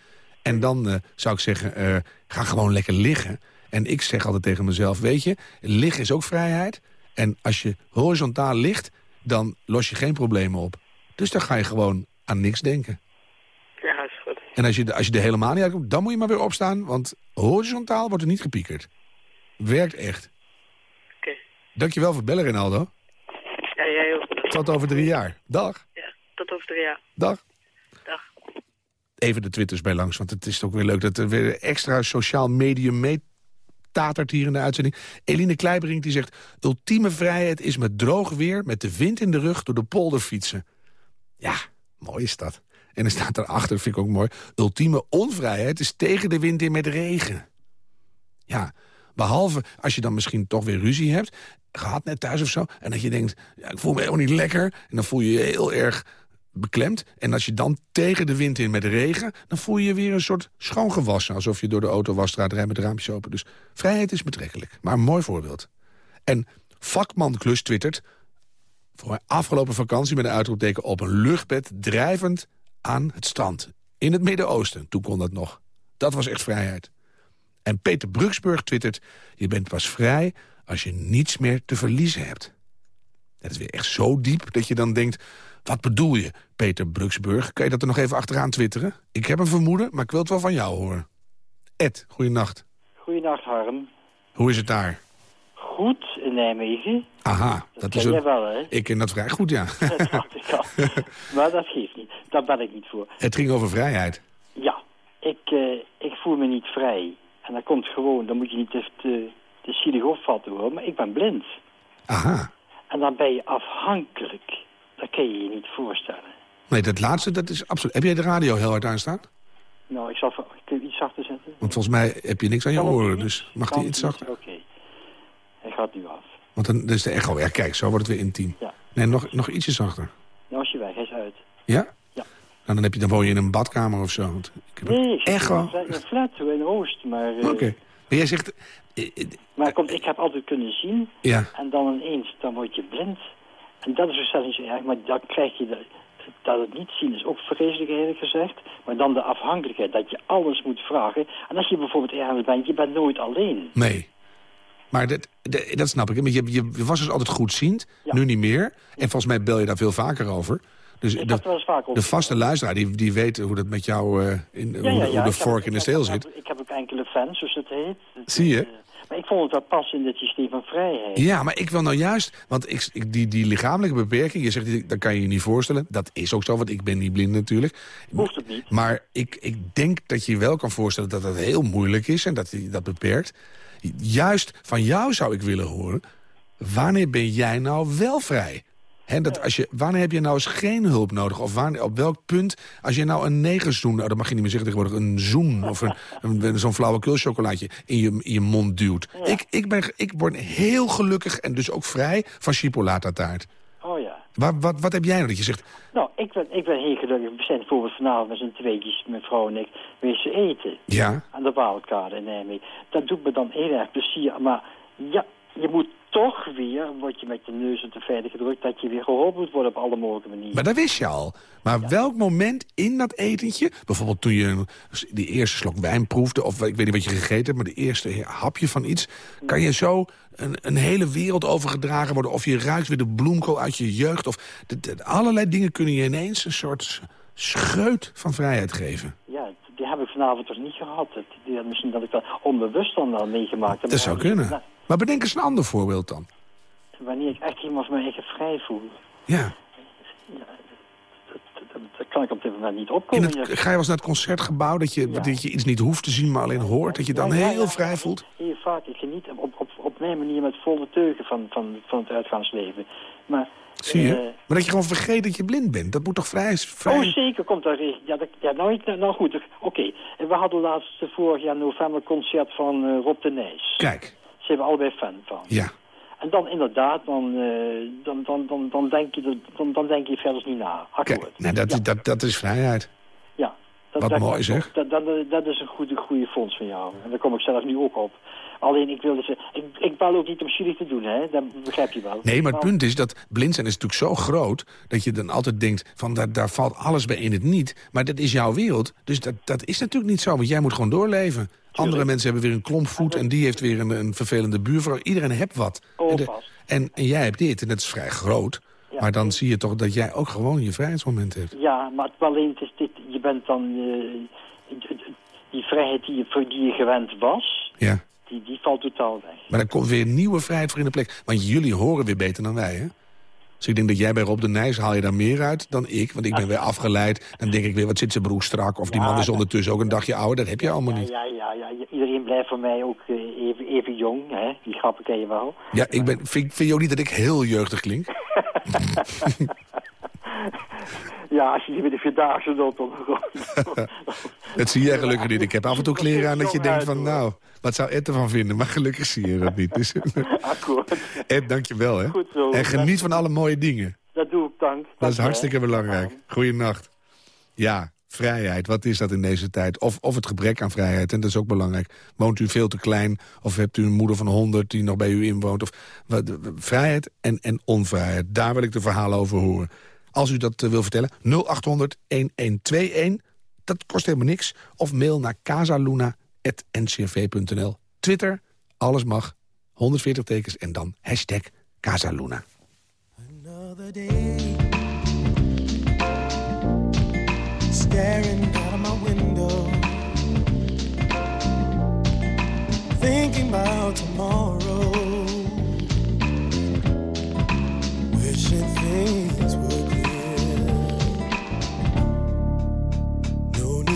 En dan eh, zou ik zeggen, eh, ga gewoon lekker liggen. En ik zeg altijd tegen mezelf, weet je, liggen is ook vrijheid. En als je horizontaal ligt, dan los je geen problemen op. Dus dan ga je gewoon aan niks denken. ja, is goed. En als je, als je er helemaal niet uitkomt, dan moet je maar weer opstaan. Want horizontaal wordt er niet gepiekerd. Werkt echt. Oké. Dankjewel voor het bellen, Rinaldo. Ja, jij ook. Tot over drie jaar. Dag. Tot over drie jaar. Dag. Dag. Even de twitters bij langs, want het is ook weer leuk... dat er weer extra sociaal medium meetatert hier in de uitzending. Eline Kleiberink die zegt... ultieme vrijheid is met droog weer, met de wind in de rug... door de polder fietsen. Ja, mooi is dat. En er staat erachter, vind ik ook mooi... ultieme onvrijheid is tegen de wind in met regen. Ja, behalve als je dan misschien toch weer ruzie hebt... gehad net thuis of zo... en dat je denkt, ja, ik voel me helemaal niet lekker... en dan voel je je heel erg beklemd. En als je dan tegen de wind in met regen... dan voel je je weer een soort schoongewassen... alsof je door de autowasstraat rijdt met raampjes open. Dus vrijheid is betrekkelijk. Maar een mooi voorbeeld. En vakman Klus twittert... voor mijn afgelopen vakantie met een uitroepteken op een luchtbed... drijvend aan het strand. In het Midden-Oosten, toen kon dat nog. Dat was echt vrijheid. En Peter Bruksburg twittert... je bent pas vrij als je niets meer te verliezen hebt. Dat is weer echt zo diep dat je dan denkt... wat bedoel je, Peter Bruksburg? Kan je dat er nog even achteraan twitteren? Ik heb een vermoeden, maar ik wil het wel van jou horen. Ed, goeienacht. Goeienacht, Harm. Hoe is het daar? Goed in Nijmegen. Aha, dat, is ken jij een... wel, hè? Ik ken dat vrij goed, ja. Dat dacht ik al. maar dat geeft niet. Daar ben ik niet voor. het ging over vrijheid. Ja, ik, eh, ik voel me niet vrij. En dat komt gewoon, dan moet je niet te, te, te zielig opvatten hoor, maar ik ben blind. Aha. En dan ben je afhankelijk. Kun je je niet voorstellen. Nee, dat laatste, dat is absoluut... Heb jij de radio heel hard aanstaan? Nou, ik zal kun je iets zachter zetten. Want volgens mij heb je niks aan je oren, dus mag die iets zachter? Oké. Hij gaat nu af. Want dan is de echo... Ja, kijk, zo wordt het weer intiem. Ja. Nee, nog, nog ietsje zachter. Nou is je weg, hij is uit. Ja? Ja. Nou, dan, heb je, dan woon je in een badkamer of zo. Want ik heb Nee, ik echo. in een flat- in een flat in Oost, maar... eh, Oké. Maar jij zegt... eh, eh, Maar komt, ik heb altijd kunnen zien ja, en dan ineens, dan word je blind. En dat is dus zelfs niet zo erg, maar dan krijg je... De, dat het niet zien is ook vreselijk eerlijk gezegd. Maar dan de afhankelijkheid, dat je alles moet vragen. En als je bijvoorbeeld ergens bent, je bent nooit alleen. nee. Maar dat, dat, dat snap ik. Maar je, je was dus altijd goedziend, Ja. nu niet meer. En volgens mij bel je daar veel vaker over. Dus Ik de, wel eens vaak de vaste luisteraar, die, die weet hoe dat met jou... eh, in, hoe, hoe de heb- vork in de steel zit. Ik heb ook enkele fans, zoals het heet. Het- Zie je? Maar ik vond het wel passen in dit systeem van vrijheid. Ja, maar ik wil nou juist... Want ik, ik- die, die lichamelijke beperking, je zegt, dat kan je je niet voorstellen. Dat is ook zo, want ik ben niet blind natuurlijk. Hoeft het niet. Maar ik, ik denk dat je je wel kan voorstellen dat het heel moeilijk is... en dat dat beperkt. Juist van jou zou ik willen horen... wanneer ben jij nou wel vrij? Hè, dat als je, wanneer heb je nou eens geen hulp nodig? Of wanneer, op welk punt, als je nou een negerzoen... nou, dat mag je niet meer zeggen tegenwoordig, een zoen... of een, een, zo'n flauwekul chocolaatje in je, in je mond duwt. Ik, ik, ben, ik word heel gelukkig en dus ook vrij van chipolata taart. Oh ja. Wat, wat, wat heb jij nou dat je zegt... Nou, ik ben, ik ben heel gelukkig. We zijn bijvoorbeeld vanavond met z'n tweetjes, mijn vrouw en ik, wezen eten. Ja, Aan de Waalkade in Nijmegen. Dat doet me dan heel erg plezier. Maar ja, je moet toch weer, word je met je neus de feiten gedrukt, dat je weer geholpen moet worden op alle mogelijke manieren. maar dat wist je al. Maar welk moment in dat etentje... bijvoorbeeld toen je die eerste slok wijn proefde... of ik weet niet wat je gegeten hebt... maar de eerste hapje van iets... kan je zo een, een hele wereld overgedragen worden... of je ruikt weer de bloemkool uit je jeugd... of de- de- allerlei dingen kunnen je ineens een soort scheut van vrijheid geven. Ja, die heb ik vanavond dus niet gehad. Dat- Die misschien dat ik dat onbewust dan al meegemaakt heb. Dat zou kunnen. Maar bedenk eens een ander voorbeeld dan. wanneer ik echt van mijn eigen vrij voel, Ja. dat, dat, dat kan ik op dit moment niet opkomen. het, ga je wel eens naar het concertgebouw... Dat je, Ja. dat je iets niet hoeft te zien, maar alleen hoort... dat je dan Ja, heel vrij voelt? Heel vaak. Ik geniet op, op, op mijn manier met volle teugen van, van, van het uitgaansleven. Maar, Zie je? eh, maar dat je gewoon vergeet dat je blind bent. Dat moet toch vrij... vrij... Oh, zeker komt daar... Ja, dat, ja nou, nou goed, oké. En We hadden laatst eh, vorig jaar november concert van eh, Rob de Nijs. Kijk, zijn we allebei fan van. ja. En dan inderdaad, dan, eh, dan, dan, dan, dan, denk je, dan, dan denk je verder niet na. Akkoord. Kijk, nou, dat, ja, dat, dat is vrijheid. ja. Dat, wat dat- mooi, zeg. Dat, dat, dat is een goede, goede fonds van jou. En daar kom ik zelf nu ook op. Alleen, ik wilde ze... Ik, ik bouw ook niet om jullie te doen, hè. Dat begrijp je wel. Nee, maar het punt is dat blind zijn is natuurlijk zo groot... dat je dan altijd denkt, van daar, daar valt alles bij in het niet. Maar dat is jouw wereld. Dus dat, dat is natuurlijk niet zo, want jij moet gewoon doorleven. Andere mensen hebben weer een klomp voet... en die heeft weer een, een vervelende buurvrouw. Iedereen heeft wat. Oh, en, de- en, en jij hebt dit, en dat is vrij groot. Ja. Maar dan zie je toch dat jij ook gewoon je vrijheidsmoment hebt. Ja, maar alleen, het is dit, je bent dan... eh, die vrijheid die je, voor die je gewend was, Ja. Die, die valt totaal weg. Maar dan komt weer nieuwe vrijheid voor in de plek. Want jullie horen weer beter dan wij, hè? Dus ik denk dat jij bij Rob de Nijs haal je daar meer uit dan ik. Want ik ben weer afgeleid. Dan denk ik weer, wat zit zijn broek strak? Of die man is ondertussen ook een dagje ouder. Dat heb je allemaal niet. ja, ja, ja. Iedereen blijft voor mij ook eh, even, even jong, hè. Die grappen ken je wel. Ja, ik ben, vind, vind je ook niet dat ik heel jeugdig klink? Ja, als je die met de Vierdaagse doet, dan... Dat zie jij gelukkig niet. Ik heb af en toe kleren aan dat je denkt van, nou, wat zou Ed ervan vinden? Maar gelukkig zie je dat niet. Dus, Akkoord. Ed, dank je wel, hè? Goed zo. En geniet van alle mooie dingen. Dat doe ik, dank. Dat is hartstikke belangrijk. Goeienacht. Ja, vrijheid. Wat is dat in deze tijd? Of, of het gebrek aan vrijheid. En dat is ook belangrijk. Woont u veel te klein? Of hebt u een moeder van 100 die nog bij u inwoont? Of, wat, vrijheid en, en onvrijheid. Daar wil ik de verhalen over horen. Als u dat eh, wil vertellen, 0800-1121. Dat kost helemaal niks. Of mail naar casaluna.ncrv.nl. Twitter, alles mag. 140 tekens en dan hashtag Casaluna. Another day, staring out of my window, thinking about tomorrow,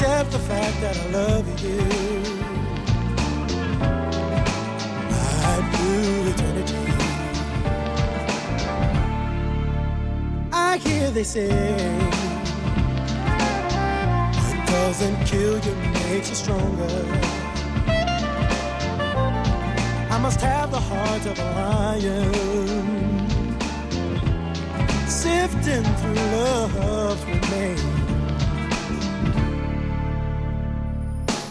Accept the fact that I love you. Right through eternity. I hear they say what doesn't kill you makes you stronger. I must have the heart of a lion. Sifting through love's remains.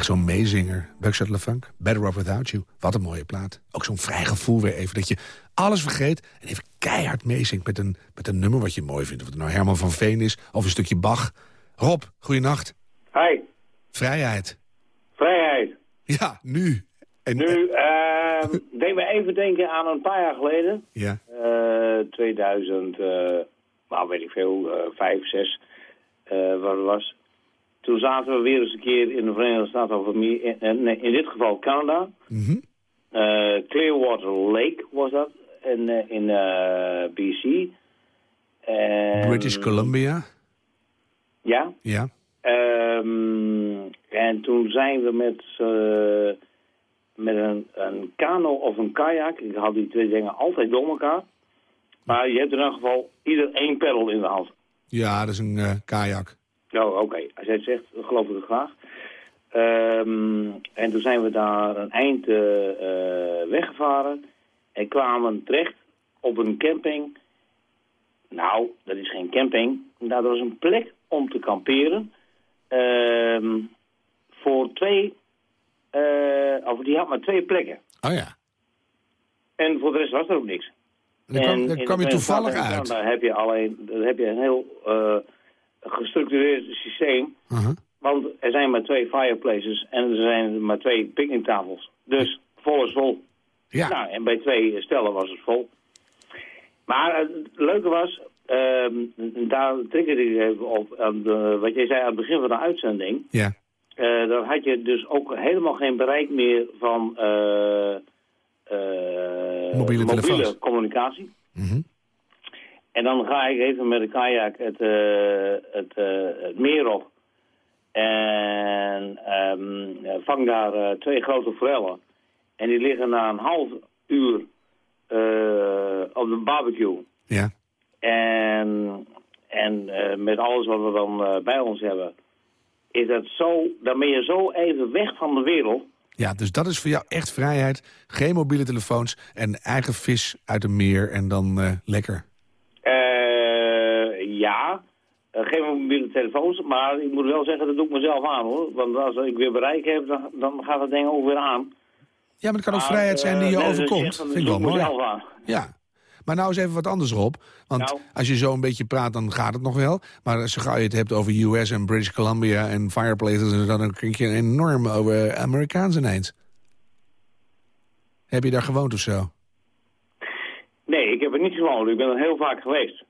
Echt zo'n meezinger. Buckshot LeFunk, Better Off Without You. Wat een mooie plaat. Ook zo'n vrij gevoel weer even. Dat je alles vergeet en even keihard meezingt met een, met een nummer wat je mooi vindt. Of het nou Herman van Veen is of een stukje Bach. Rob, goeienacht. Hi, Vrijheid. vrijheid. Ja, nu. En, Nu, eh deed me even denken aan een paar jaar geleden. Ja. Eh 2000, eh, nou weet ik veel, eh 5, 6, eh, wat het was. Toen zaten we weer eens een keer in de Verenigde Staten, in, in, nee, in dit geval Canada. Mhm. Eh, Clearwater Lake was dat, in, eh, in eh, BC. En- British Columbia. Ja. Ja. Ehm, en toen zijn we met, eh, met een, een kano of een kajak. Ik had die twee dingen altijd door elkaar. Maar je hebt in elk geval ieder één peddel in de hand. Ja, dat is een eh, kajak. Oh, oké. Als jij het zegt, dan geloof ik het graag. Ehm, en toen zijn we daar een eind eh, eh, weggevaren. En kwamen terecht op een camping. Nou, dat is geen camping. Nou, dat was een plek om te kamperen. Ehm, voor twee... eh, of die had maar twee plekken. Oh ja. En voor de rest was er ook niks. Dan kwam, En dan kwam je toevallig uit. Canada heb je alleen dan heb je een heel gestructureerd systeem. Uh-huh. Want er zijn maar twee fireplaces en er zijn maar twee picknicktafels. Dus vol is vol. Ja. Nou, en bij twee stellen was het vol. Maar het leuke was, ehm, daar triggerde ik even op, wat jij zei aan het begin van de uitzending. Ja. Eh, dan had je dus ook helemaal geen bereik meer van eh, eh, Mobiele telefoons. communicatie. Mhm. En dan ga ik even met de kajak het, eh, het, eh, het meer op. En ehm, vang daar eh, twee grote forellen. En die liggen na een half uur op de barbecue. Ja. En, en met alles wat we dan bij ons hebben. is dat zo, dan ben je zo even weg van de wereld. Ja, dus dat is voor jou echt vrijheid. Geen mobiele telefoons en eigen vis uit een meer en dan lekker. Ja, Eh, geen mobiele telefoons, maar ik moet wel zeggen, dat doe ik mezelf aan hoor. Want als ik weer bereik heb, dan, dan gaat het ding ook weer aan. Ja, maar het kan ook Maar, vrijheid zijn die je eh, overkomt. dan Vind ik wel mooi. mezelf aan. Ja. Maar nou eens even wat anders, Rob. Want Nou. als je zo een beetje praat, dan gaat het nog wel. Maar zo gauw je het hebt over US en British Columbia en fireplaces... dan klinkt je enorm over Amerikaans ineens. Heb je daar gewoond of zo? Nee, ik heb er niet gewoond. Ik ben er heel vaak geweest.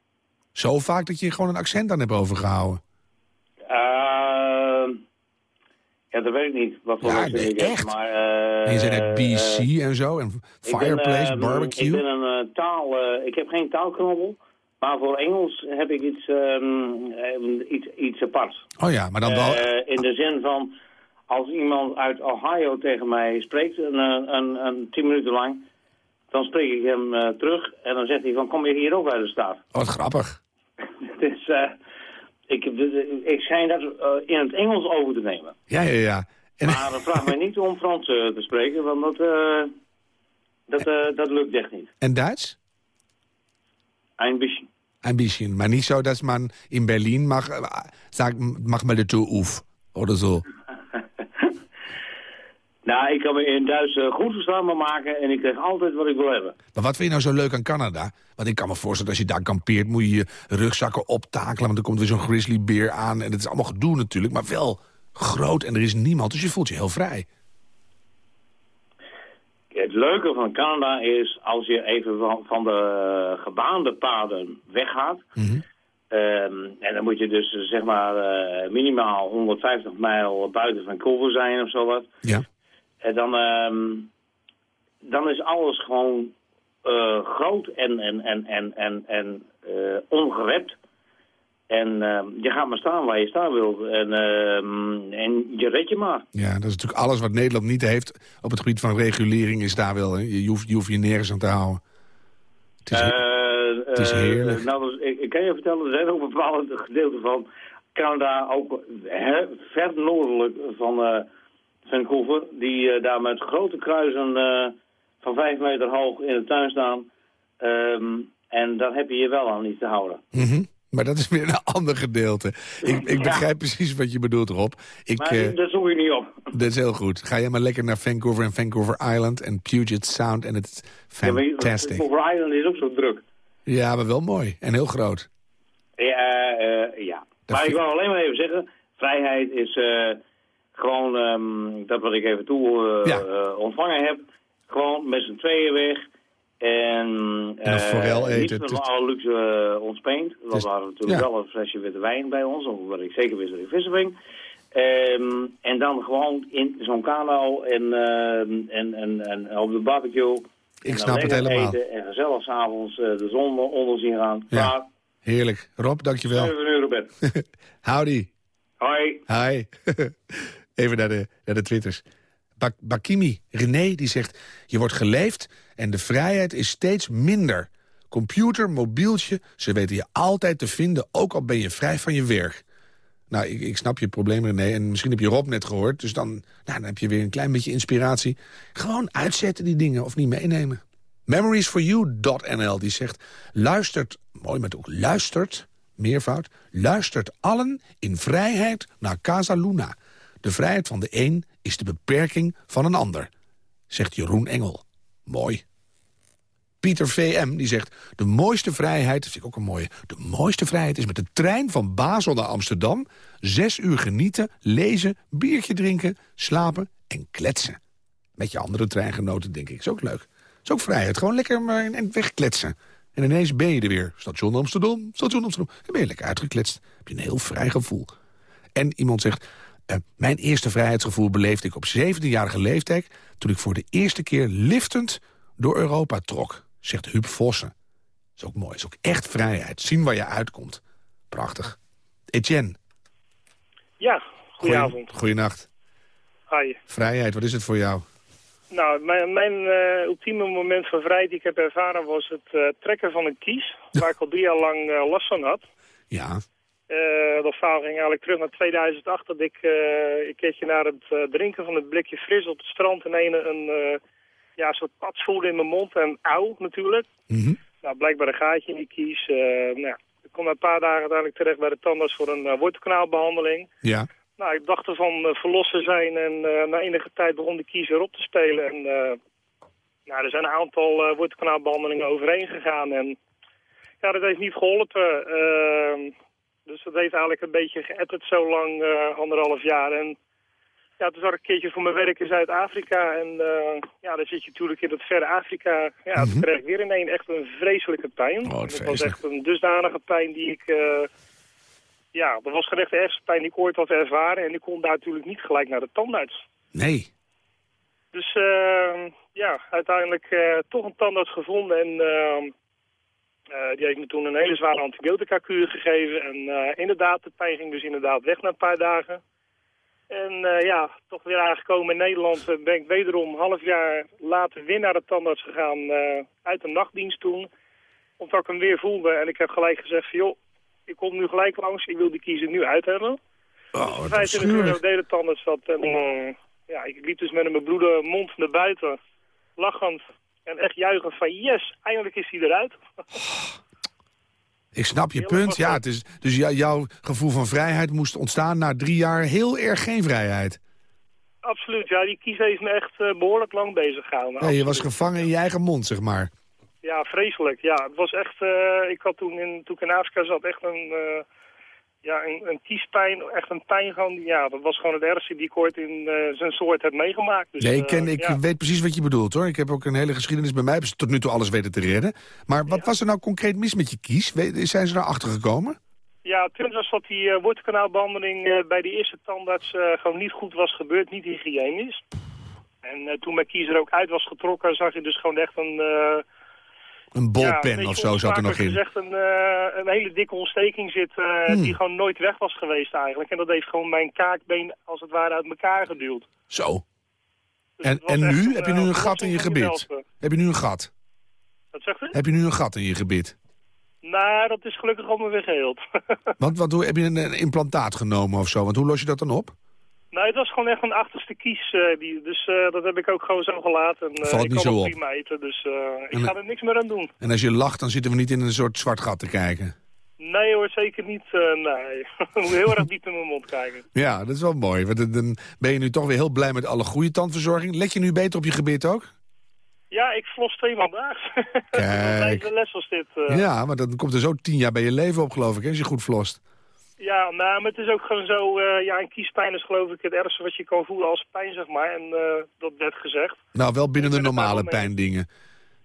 Zo vaak dat je gewoon een accent aan hebt overgehouden. Eh, ja, dat weet ik niet. Wat voor Ja, nee, ik heb, echt? Maar, eh, en je zei net eh, BC en zo, en ben, fireplace, eh, barbecue. Ik ben een eh, taal... eh, ik heb geen taalknobbel. Maar voor Engels heb ik iets, ehm, eh, iets, iets aparts. Oh ja, maar dan wel... Eh, in de zin van, als iemand uit Ohio tegen mij spreekt, een, eh, een, een tien minuten lang, dan spreek ik hem eh, terug en dan zegt hij van, kom je hier ook uit de staat? Wat grappig. dus eh, ik, ik schijn dat eh, in het Engels over te nemen. Ja, ja, ja. En, Maar vraag mij niet om Frans te spreken, want dat, dat, dat lukt echt niet. en Duits? Ein bisschen. Ein bisschen. Maar niet zo dat man in Berlin mag, sagt, mag mal de Tür auf. Oder zo. Nou, ik kan me in Duits eh, goed verstaanbaar maken en ik krijg altijd wat ik wil hebben. Maar wat vind je nou zo leuk aan Canada? Want ik kan me voorstellen, als je daar kampeert... moet je je rugzakken optakelen, want er komt weer zo'n grizzlybeer aan. En het is allemaal gedoe natuurlijk, maar wel groot en er is niemand. Dus je voelt je heel vrij. Het leuke van Canada is, als je even van, van de gebaande paden weggaat... ehm, en dan moet je dus eh, zeg maar eh, minimaal 150 mijl buiten Vancouver zijn of zo wat. Ja. En dan, ehm, dan is alles gewoon eh, groot en, en, en, en, en, en eh, ongerept. En ehm, je gaat maar staan waar je staan wilt. En, ehm, en je red je maar. Ja, dat is natuurlijk alles wat Nederland niet heeft. Op het gebied van regulering is daar wel. Hè. Je, hoeft, je hoeft je nergens aan te houden. Het is, Eh, het is heerlijk. nou, dus, ik, ik kan je vertellen, er zijn ook bepaalde gedeelten van Canada, ook hè, ver noordelijk van Vancouver, die eh, daar met grote kruisen eh, van vijf meter hoog in de tuin staan. Ehm, en daar heb je je wel aan niet te houden. Mhm. Maar dat is weer een ander gedeelte. Ik, ik Ja. begrijp precies wat je bedoelt, Rob. Ik, Maar eh, daar zoek je niet op. dat is heel goed. Ga jij maar lekker naar Vancouver en Vancouver Island en Puget Sound. En het is Ja, fantastic. Vancouver Island is ook zo druk. Ja, maar wel mooi. En heel groot. Ja, ja. Dat maar ik wil alleen maar even zeggen, vrijheid is gewoon ehm, dat wat ik even toe eh, Ja. eh, ontvangen heb. Gewoon met z'n tweeën weg. En, En een forel eh, eten. Niet Het met is- alle luxe ontspeend. Want Dus- we hadden natuurlijk ja. wel een flesje witte wijn bij ons. Of wat ik zeker wist dat ik vissen ving. Ehm, en dan gewoon in zo'n kano en, ehm, en, en, en op de barbecue. Dan snap het helemaal. Eten en gezellig s'avonds uh, de zon onder zien gaan. Ja. Klaar. Heerlijk. Rob, dankjewel. 7 uur op bed. Howdy. Hoi. Hi. Even naar de, naar de twitters. Bak Bakimi, René, die zegt... je wordt geleefd en de vrijheid is steeds minder. Computer, mobieltje, ze weten je altijd te vinden... ook al ben je vrij van je werk. Nou, ik, ik snap je probleem, René. En misschien heb je Rob net gehoord. Dus dan, nou, dan heb je weer een klein beetje inspiratie. Gewoon uitzetten die dingen of niet meenemen. Memoriesforyou.nl die zegt... luistert, mooi met ook luistert, meervoud... luistert allen in vrijheid naar Casa Luna. De vrijheid van de een is de beperking van een ander. Zegt Jeroen Engel. Mooi. Pieter VM die zegt... de mooiste vrijheid, dat vind ik ook een mooie... de mooiste vrijheid is met de trein van Basel naar Amsterdam... zes uur genieten, lezen, biertje drinken, slapen en kletsen. Met je andere treingenoten, denk ik. Is ook leuk. Is ook vrijheid. Gewoon lekker maar en wegkletsen. En ineens ben je er weer. Station Amsterdam, station Amsterdam. Dan ben je lekker uitgekletst. Heb je een heel vrij gevoel. En iemand zegt... Uh, mijn eerste vrijheidsgevoel beleefde ik op 17-jarige leeftijd... toen ik voor de eerste keer liftend door Europa trok. Zegt Huub Vossen. Is ook mooi. Is ook echt vrijheid. Zien waar je uitkomt. Prachtig. Etienne. Ja, goedenavond. Goeienacht. Hi. Vrijheid, wat is het voor jou? Nou, mijn, mijn uh, ultieme moment van vrijheid die ik heb ervaren was het uh, trekken van een kies. waar ik al drie jaar lang uh, last van had. Ja. Eh, dat verhaal ging eigenlijk terug naar 2008, dat ik eh, een keertje naar het eh, drinken van het blikje fris op het strand in een, een ja, soort pats voelde in mijn mond en auw natuurlijk. Mhm. Nou, blijkbaar een gaatje in die kies. Nou, ja, ik kom na een paar dagen uiteindelijk terecht bij de tandarts voor een uh, wortelkanaalbehandeling. Ja. Nou, ik dacht ervan uh, verlossen zijn en uh, na enige tijd begon de kies weer op te spelen. En uh, nou, er zijn een aantal uh, wortelkanaalbehandelingen overheen gegaan en ja, dat heeft niet geholpen. Uh, dus dat heeft eigenlijk een beetje geëtterd zo lang, uh, anderhalf jaar. En ja, toen zat ik een keertje voor mijn werk in Zuid-Afrika. En uh, ja, dan zit je natuurlijk in dat verre Afrika. Ja, toen mm -hmm. kreeg ik weer ineens echt een vreselijke pijn. Oh, dat was echt een dusdanige pijn die ik... Uh, ja, dat was echt de ergste pijn die ik ooit had ervaren. En ik kon daar natuurlijk niet gelijk naar de tandarts. Nee. Dus uh, ja, uiteindelijk toch een tandarts gevonden. En uh, die heeft me toen een hele zware antibiotica-kuur gegeven. En uh, inderdaad, de pijn ging dus inderdaad weg na een paar dagen. En uh, ja, toch weer aangekomen in Nederland ben ik wederom een half jaar later weer naar de tandarts gegaan. Uit de nachtdienst toen. Omdat ik hem weer voelde. En ik heb gelijk gezegd van joh, ik kom nu gelijk langs. Ik wil die kiezer nu uit hebben. Oh, dus 25 euro deed de tandarts dat. En ja, ik liep dus met mijn bloede mond naar buiten. Lachend. En echt juichen van yes, eindelijk is hij eruit. Ik snap je punt. Ja, het is, dus jouw gevoel van vrijheid moest ontstaan na drie jaar heel erg geen vrijheid. Absoluut, ja. Die kies heeft me echt uh, behoorlijk lang bezig gehouden. Ja, je was gevangen in je eigen mond, zeg maar. Ja, vreselijk. Ja, het was echt... Uh, ik had toen in, toen ik in Afrika zat echt een... Uh, ja, een, een kiespijn, echt een pijn gewoon. Ja, dat was gewoon het ergste die ik ooit in uh, zijn soort heb meegemaakt. Dus, nee, ik, ken, ik ja. weet precies wat je bedoelt hoor. Ik heb ook een hele geschiedenis bij mij. Hebben ze tot nu toe alles weten te redden. Maar wat ja. was er nou concreet mis met je kies? Zijn ze daar achter gekomen? Ja, het punt was dat die uh, wortelkanaalbehandeling uh, bij de eerste tandarts gewoon niet goed was gebeurd. Niet hygiënisch. En toen mijn kies er ook uit was getrokken, zag je dus gewoon echt een... Een bolpen ja, of zo zat er nog in. Echt een, uh, een hele dikke ontsteking zit uh, hmm. die gewoon nooit weg was geweest eigenlijk. En dat heeft gewoon mijn kaakbeen als het ware uit elkaar geduwd. Zo. Dus en en nu? Een, heb je nu een gat in je gebit? Heb je nu een gat? Wat zegt u? Heb je nu een gat in je gebit? Nou, dat is gelukkig allemaal weer geheeld. Want wat, heb je een, een implantaat genomen of zo? Want hoe los je dat dan op? Nee, het was gewoon echt een achterste kies. Uh, die, dus uh, dat heb ik ook gewoon zo gelaten. Uh, Valt ik niet kan zo op. prima eten, dus ik en, ga er niks meer aan doen. En als je lacht, dan zitten we niet in een soort zwart gat te kijken? Nee hoor, zeker niet. nee, ik moet heel erg diep in mijn mond kijken. Ja, dat is wel mooi. Want dan ben je nu toch weer heel blij met alle goede tandverzorging. Let je nu beter op je gebit ook? Ja, ik flos tweemaal daags. Kijk. de les was dit. Ja, maar dan komt er zo tien jaar bij je leven op, geloof ik, hè, als je goed flost. Ja, nou, maar het is ook gewoon zo, uh, ja, een kiespijn is geloof ik het ergste wat je kan voelen als pijn, zeg maar. En uh, dat werd gezegd. Nou, wel binnen de normale pijndingen.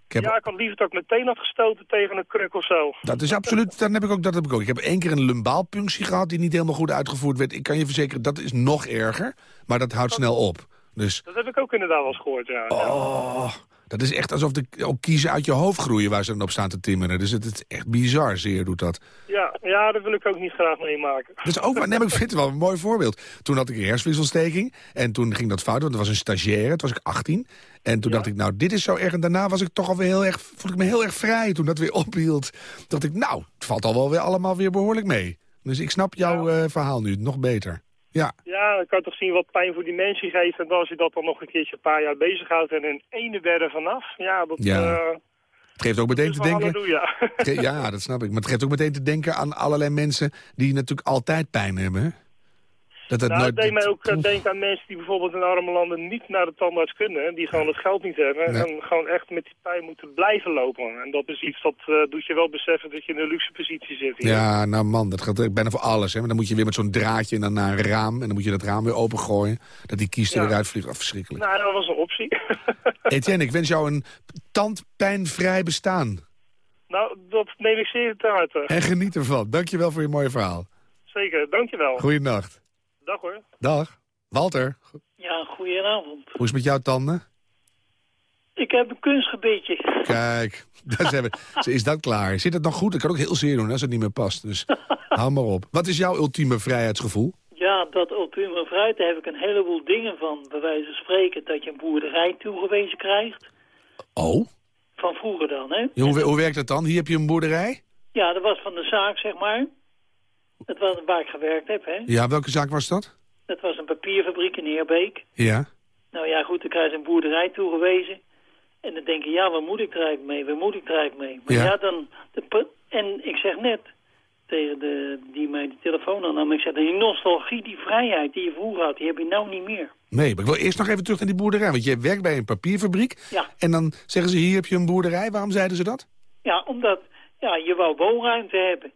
Ik heb... Ja, ik had liever dat ik meteen had gestoten tegen een kruk of zo. Dat is absoluut, dat heb ik ook, dat heb ik ook. Ik heb één keer een lumbaalpunctie gehad die niet helemaal goed uitgevoerd werd. Ik kan je verzekeren, dat is nog erger, maar dat houdt dat, snel op. Dus... Dat heb ik ook inderdaad wel eens gehoord, ja. Oh, dat is echt alsof de ook kiezen uit je hoofd groeien waar ze dan op staan te timmeren. Dus het is echt bizar, zeer doet dat. Ja, ja, dat wil ik ook niet graag meemaken. Dat is ook, nee, maar ik vind het wel een mooi voorbeeld. Toen had ik een hersenswisselsteking en toen ging dat fout, want er was een stagiaire, toen was ik 18. En toen ja. dacht ik, nou, dit is zo erg. En daarna was ik toch alweer heel erg, voelde ik me heel erg vrij toen dat weer ophield. Toen dacht ik, nou, het valt al wel weer allemaal weer behoorlijk mee. Dus ik snap jouw ja. uh, verhaal nu nog beter. Ja. ja, dan kan toch zien wat pijn voor die mensen geeft. En als je dat dan nog een keertje een paar jaar bezighoudt en een ene derde vanaf. Ja, dat... Ja. Uh, het geeft ook meteen te denken... ja, dat snap ik. Maar het geeft ook meteen te denken aan allerlei mensen die natuurlijk altijd pijn hebben. Dat dat nou, nooit... Het deed mij ook denken aan mensen die bijvoorbeeld in arme landen niet naar de tandarts kunnen. Die gewoon het geld niet hebben. Nee. En gewoon echt met die pijn moeten blijven lopen. En dat is iets dat uh, doet je wel beseffen dat je in een luxe positie zit. Hier. Ja, nou man, dat gaat bijna voor alles. Hè. Maar dan moet je weer met zo'n draadje en dan naar een raam. En dan moet je dat raam weer opengooien. Dat die kiest er ja. weer uitvliegt. Oh, verschrikkelijk. Nou, dat was een optie. Etienne, ik wens jou een tandpijnvrij bestaan. Nou, dat neem ik zeer te harte. En geniet ervan. Dankjewel voor je mooie verhaal. Zeker, dankjewel. Goeienacht. Dag hoor. Dag. Walter. Ja, goedenavond. Hoe is het met jouw tanden? Ik heb een kunstgebiedje. Kijk, daar zijn we. is dat klaar? Zit het nog goed? Ik kan ook heel zeer doen als het niet meer past. Dus hou maar op. Wat is jouw ultieme vrijheidsgevoel? Ja, dat ultieme vrijheid, daar heb ik een heleboel dingen van. Bij wijze van spreken dat je een boerderij toegewezen krijgt. Oh? Van vroeger dan, hè? Ja, hoe, hoe werkt dat dan? Hier heb je een boerderij? Ja, dat was van de zaak, zeg maar. Dat was waar ik gewerkt heb, hè. Ja, welke zaak was dat? Dat was een papierfabriek in Eerbeek. Ja. Nou ja, goed, dan krijg je een boerderij toegewezen. En dan denk je, ja, waar moet ik er eigenlijk mee? Waar moet ik er eigenlijk mee? Maar Ja. ja, dan... De, en ik zeg net tegen de, die mij de telefoon aannam, ik zeg, die nostalgie, die vrijheid die je vroeger had, die heb je nou niet meer. Nee, maar ik wil eerst nog even terug naar die boerderij. Want je werkt bij een papierfabriek. Ja. En dan zeggen ze, hier heb je een boerderij. Waarom zeiden ze dat? Ja, omdat ja, je wou woonruimte hebben.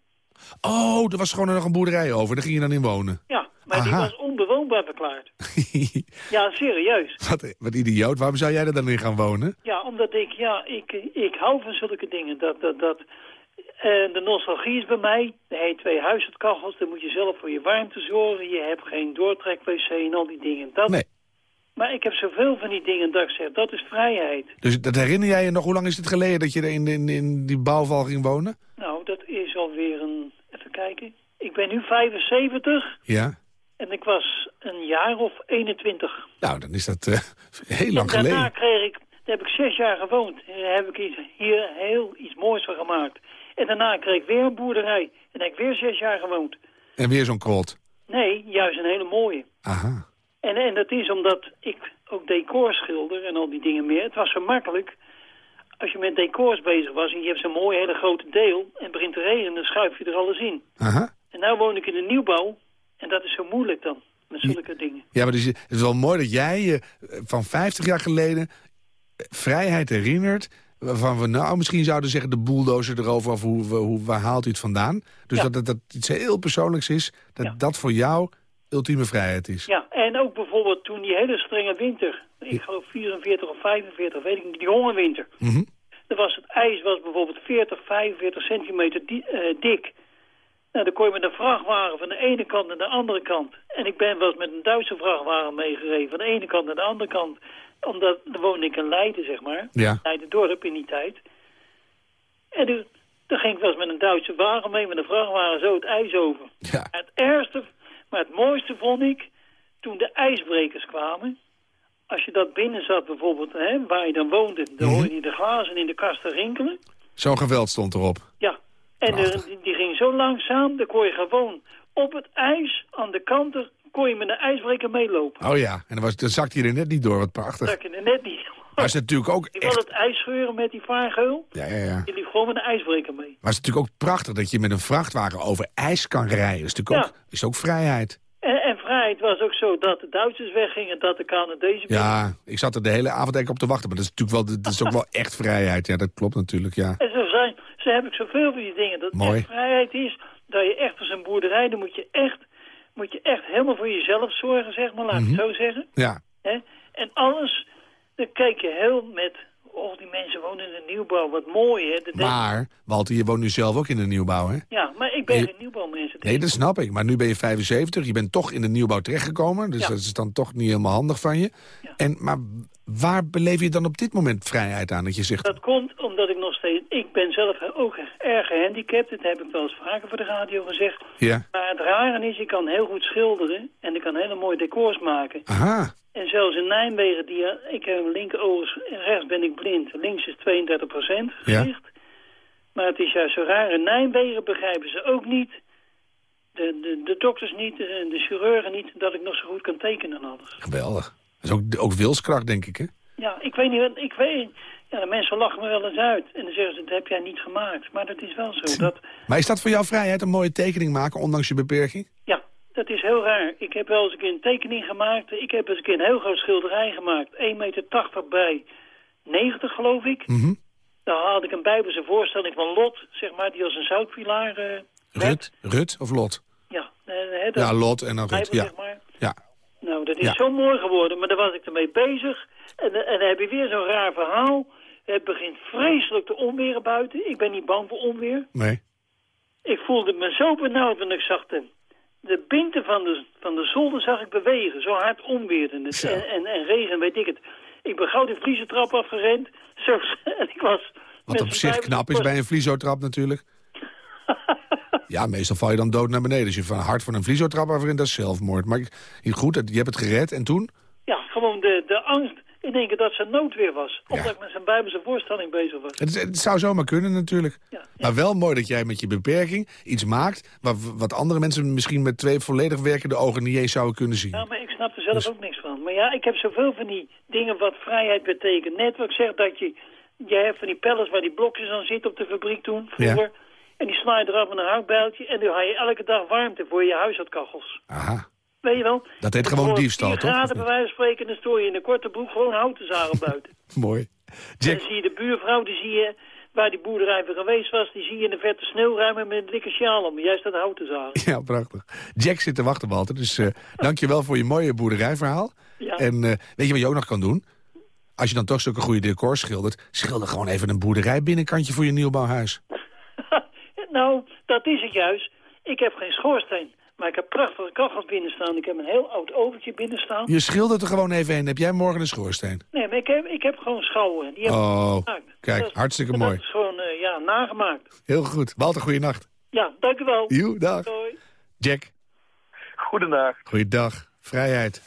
Oh, er was gewoon nog een boerderij over. Daar ging je dan in wonen. Ja, maar die was onbewoonbaar verklaard. Ja, serieus. wat, wat idioot. Waarom zou jij er dan in gaan wonen? Ja, omdat ik, ja, ik, ik hou van zulke dingen. Dat, dat, dat, en de nostalgie is bij mij. Twee huishoudkachels. Dan moet je zelf voor je warmte zorgen. Je hebt geen doortrek-wc en al die dingen. Dat, Nee. Maar ik heb zoveel van die dingen dat ik zeg, dat is vrijheid. Dus dat herinner jij je nog? Hoe lang is het geleden dat je er in, in, in die bouwval ging wonen? Nou, dat is alweer een... Kijken. Ik ben nu 75 Ja. en ik was een jaar of 21. Nou, dan is dat eh, heel lang daarna geleden. kreeg ik, daar heb ik zes jaar gewoond. En daar heb ik iets, hier heel iets moois van gemaakt. En daarna kreeg ik weer een boerderij. En daar heb ik weer zes jaar gewoond. En weer zo'n krot. Nee, juist een hele mooie. Aha. En, en dat is omdat ik ook decor schilder en al die dingen meer. Het was zo makkelijk. Als je met decors bezig was en je hebt zo'n mooi hele grote deel... en begint te regenen, dan schuif je er alles in. Aha. En nu woon ik in de nieuwbouw. En dat is zo moeilijk dan, met zulke dingen. Ja, maar het is, het is wel mooi dat jij je eh, van 50 jaar geleden eh, vrijheid herinnert... waarvan we nou misschien zouden zeggen de bulldozer erover... of hoe, hoe, waar haalt u het vandaan? Dus Ja. dat, dat dat iets heel persoonlijks is... dat dat voor jou ultieme vrijheid is. Ja, en ook bijvoorbeeld toen die hele strenge winter... ik geloof 44 of 45, weet ik niet, die hongerwinter... Mhm. Dan was het ijs was bijvoorbeeld 40, 45 centimeter eh, dik. Nou, dan kon je met een vrachtwagen van de ene kant naar de andere kant. En ik ben wel eens met een Duitse vrachtwagen meegereden... van de ene kant naar de andere kant. Omdat, dan woonde ik in Leiden, zeg maar. Ja. Leiden dorp in die tijd. En toen, dan ging ik wel eens met een Duitse wagen mee... met een vrachtwagen zo het ijs over. Ja. Het ergste, maar het mooiste vond ik... toen de ijsbrekers kwamen... Als je dat binnen zat bijvoorbeeld, hè, waar je dan woonde... dan Mhm. hoorde je de glazen in de kasten rinkelen. Zo'n geweld stond erop. Ja, en de- die, die ging zo langzaam, dan kon je gewoon op het ijs, aan de kanten, kon je met een ijsbreker meelopen. Oh ja, en dan, was, dan zakte je er net niet door, wat prachtig. Dat je er net niet... Maar het natuurlijk ook Ik wil het ijs scheuren met die vaargeul. Ja, ja, ja. Je liep gewoon met een ijsbreker mee. Maar het is natuurlijk ook prachtig dat je met een vrachtwagen over ijs kan rijden. Dat is natuurlijk ook, is ook vrijheid. En, en vrijheid was ook zo dat de Duitsers weggingen, dat de Canadezen... Ja, ik zat er de hele avond eigenlijk op te wachten. Maar dat is natuurlijk wel, dat is ook wel echt vrijheid. Ja, dat klopt natuurlijk, ja. En zo, zijn, zo heb ik zoveel van die dingen. Dat Mooi. echt vrijheid is, dat je echt als een boerderij, dan moet je echt, moet je echt helemaal voor jezelf zorgen, zeg maar, laat ik Mhm. het zo zeggen. Ja? En alles, dan kijk je heel met... Oh, die mensen wonen in de nieuwbouw, wat mooi, hè. Dat maar Walter, je woont nu zelf ook in de nieuwbouw, hè? Ja, maar ik ben Nee. geen nieuwbouwmens. Nee, dat snap ik. Maar nu ben je 75, je bent toch in de nieuwbouw terechtgekomen. Dus Ja. dat is dan toch niet helemaal handig van je. En, maar waar beleef je dan op dit moment vrijheid aan? Dat je zegt, Dat komt omdat ik nog steeds... Ik ben zelf ook erg gehandicapt. Dat heb ik wel eens vaker voor de radio gezegd. ja, Maar het rare is, ik kan heel goed schilderen. En ik kan hele mooie decors maken. aha, En zelfs in Nijmegen, die, ik heb een linkeroog en rechts ben ik blind. Links is 32 procent Ja. gezicht. Maar het is juist zo raar. In Nijmegen begrijpen ze ook niet, de, de, de dokters niet, de, de chirurgen niet, dat ik nog zo goed kan tekenen en alles. geweldig. Dat is ook, ook wilskracht, denk ik, hè? Ja, ik weet niet, ik weet, ja, de mensen lachen me wel eens uit. En dan zeggen ze, dat heb jij niet gemaakt. Maar dat is wel zo. Dat, Maar is dat voor jou vrijheid, een mooie tekening maken, ondanks je beperking? ja, dat is heel raar. Ik heb wel eens een keer een tekening gemaakt. Ik heb eens een keer een heel groot schilderij gemaakt. 1,80 meter bij 90, geloof ik. Mhm. Daar had ik een bijbelse voorstelling van Lot, zeg maar, die als een zoutpilaar... eh, Rut, Rut of Lot? ja, hè, Ja, Lot en dan Rut, ja. zeg maar. Ja, Nou, dat is Ja. zo mooi geworden, maar daar was ik ermee bezig. En, en dan heb je weer zo'n raar verhaal. Het begint vreselijk te onweren buiten. Ik ben niet bang voor onweer. nee. Ik voelde me zo benauwd, want ik zag de, de binten van de, van de zolder zag ik bewegen. Zo hard onweer en, het, en, en, en regen, weet ik het. Ik ben gauw de vliezentrap afgerend. En ik was... Wat op zich knap is bij een vliezotrap natuurlijk. Ja, meestal val je dan dood naar beneden. Als je van hard van een vliezotrap afrent, dat is zelfmoord. Maar goed, je hebt het gered en toen? Ja, gewoon de, de angst. Één keer dat zijn noodweer was. Omdat ik met zijn bijbelse voorstelling bezig was. Het, het zou zomaar kunnen natuurlijk. Maar wel mooi dat jij met je beperking iets maakt... Wat, wat andere mensen misschien met twee volledig werkende ogen niet eens zouden kunnen zien. Ja, maar ik snap er zelf ook niks van. Maar ja, ik heb zoveel van die dingen wat vrijheid betekent. Net wat ik zeg dat je... Je hebt van die pellets waar die blokjes aan zitten op de fabriek toen, vroeger. En die sla je eraf met een houtbijltje. En dan haal je elke dag warmte voor je huishoudkachels. Aha. Weet je wel? Dat heet gewoon diefstal, toch? graden bij wijze van spreken, dan stoor je in de korte broek gewoon houten zagen buiten. Mooi. En dan zie je de buurvrouw, die zie je, waar die boerderij weer geweest was, die zie je in de verte sneeuw ruimen met een dikke sjaal om. Jij staat houten zagen. Ja, prachtig. Jack zit te wachten, Walter. Dus eh dank je wel voor je mooie boerderijverhaal. Ja. En eh, weet je wat je ook nog kan doen? Als je dan toch zulke goede decors schildert... schilder gewoon even een boerderij binnenkantje voor je nieuwbouwhuis. Nou, dat is het juist. Ik heb geen schoorsteen. Maar ik heb prachtige kachels binnen staan. Ik heb een heel oud oventje binnen staan. Je schildert er gewoon even heen. Heb jij morgen een schoorsteen? Nee, maar ik heb, ik heb gewoon schouwen. Die heb Oh, gemaakt. kijk, Dat is- hartstikke dat mooi. is gewoon, eh, ja, nagemaakt. Heel goed. Walter, goeienacht. Ja, dank u wel. Joe, dag. Doei. Jack, Goedendag. goeiedag. Vrijheid.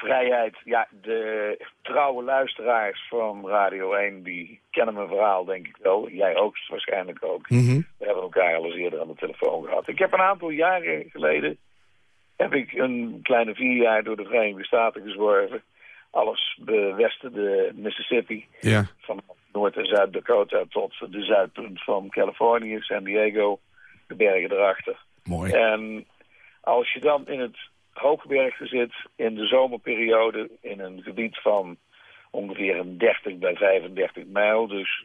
Vrijheid. Ja, de trouwe luisteraars van Radio 1, die kennen mijn verhaal denk ik wel. Jij ook waarschijnlijk ook. Mhm. We hebben elkaar al eens eerder aan de telefoon gehad. Ik heb een aantal jaren geleden, heb ik een kleine vier jaar door de Verenigde Staten gezworven. Alles de westen, de Mississippi. Ja. Van Noord- en Zuid-Dakota tot de zuidpunt van Californië, San Diego, de bergen erachter. Mooi. En als je dan in het hooggebergte zit, in de zomerperiode, in een gebied van ongeveer een 30 bij 35 mijl, dus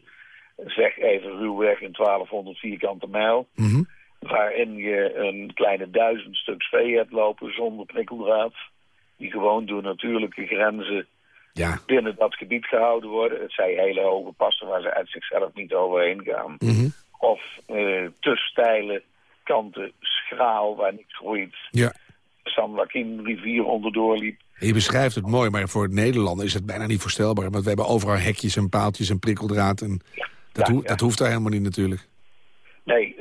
zeg even ruwweg een 1200 vierkante mijl, Mhm. waarin je een kleine duizend stuks vee hebt lopen zonder prikkeldraad, die gewoon door natuurlijke grenzen Ja. binnen dat gebied gehouden worden. Het zijn hele hoge passen waar ze uit zichzelf niet overheen gaan. Mhm. Of eh, te steile kanten, schraal, waar niks groeit. Ja. San Joaquin rivier onderdoor liep. Je beschrijft het mooi, maar voor het Nederlander is het bijna niet voorstelbaar. Want we hebben overal hekjes en paaltjes en prikkeldraad. En dat, Ja, hoe- ja. dat hoeft daar helemaal niet natuurlijk. Nee,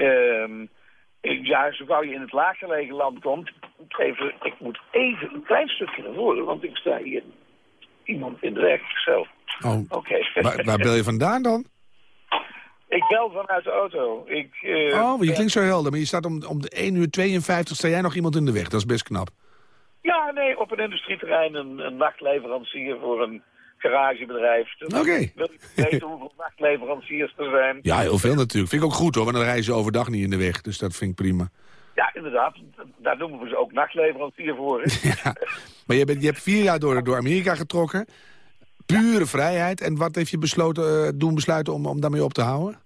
ik- ja, zo gauw je in het laaggelegen land komt... Even, ik moet even een klein stukje naar voren, want ik sta hier iemand in de weg. Zo, Oh, oké. waar, waar bel je vandaan dan? Ik bel vanuit de auto. Ik, eh, Oh, je ben- klinkt zo helder. Maar je staat om, om de 1 uur 52 sta jij nog iemand in de weg. Dat is best knap. Ja, nee, op een industrieterrein een, een nachtleverancier voor een garagebedrijf. Oké. Wil ik weten hoeveel nachtleveranciers er zijn? Ja, heel veel natuurlijk. Vind ik ook goed hoor, want dan rijden ze overdag niet in de weg. Dus dat vind ik prima. Ja, inderdaad. Daar noemen we ze ook nachtleverancier voor. hè. Maar je, bent, je hebt vier jaar door, door Amerika getrokken. Pure vrijheid. En wat heeft je besloten, eh, doen besluiten om, om daarmee op te houden?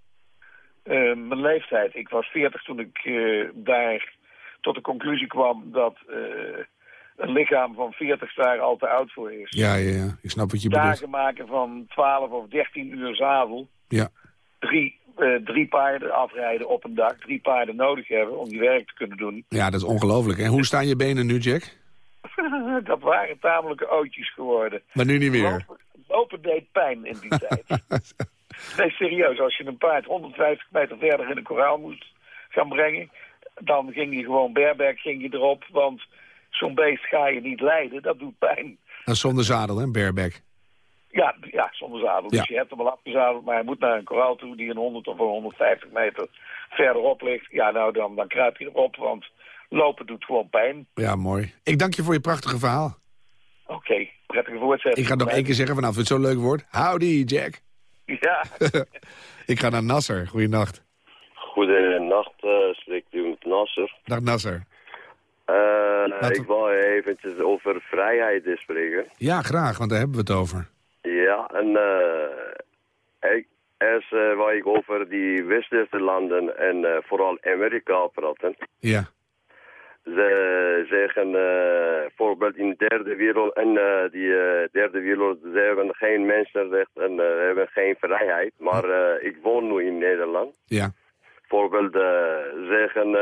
Eh, mijn leeftijd. Ik was 40 toen ik eh, daar tot de conclusie kwam dat eh, een lichaam van 40 daar al te oud voor is. Ja, ja, ja. Ik snap wat je bedoelt. Dagen maken van 12 of 13 uur zadel. Ja. Drie, drie paarden afrijden op een dag. Drie paarden nodig hebben om die werk te kunnen doen. ja, dat is ongelooflijk. En hoe staan je benen nu, Jack? dat waren tamelijke ootjes geworden. Maar nu niet meer. Lopen, lopen deed pijn in die tijd. Nee, serieus. Als je een paard 150 meter verder in een koraal moest gaan brengen... dan ging je gewoon bareback ging je erop. Want zo'n beest ga je niet leiden. Dat doet pijn. Is zonder zadel, hè, bareback. Ja, ja zonder zadel. Ja. Dus je hebt hem al afgezadeld, maar hij moet naar een koraal toe... die een 100 of een 150 meter verderop ligt. Ja, nou, dan, dan kruip je erop, want lopen doet gewoon pijn. Ja, mooi. Ik dank je voor je prachtige verhaal. Oké, prettige voortzetting. Ik ga het nog één keer zeggen vanaf het zo'n leuk woord. Howdy, Jack. Ja. ik ga naar Nasser. Goeienacht. Goedenacht, uh, spreekt u met Nasser. Dag Nasser. Uh, ik wil eventjes over vrijheid spreken. Ja, graag, want daar hebben we het over. Ja, en uh, ik, als uh, waar ik over die westerse landen en vooral Amerika praten. Ja. Ze zeggen bijvoorbeeld in de derde wereld en die derde wereld, ze hebben geen mensenrecht en hebben geen vrijheid. Maar ik woon nu in Nederland. Ja. Bijvoorbeeld zeggen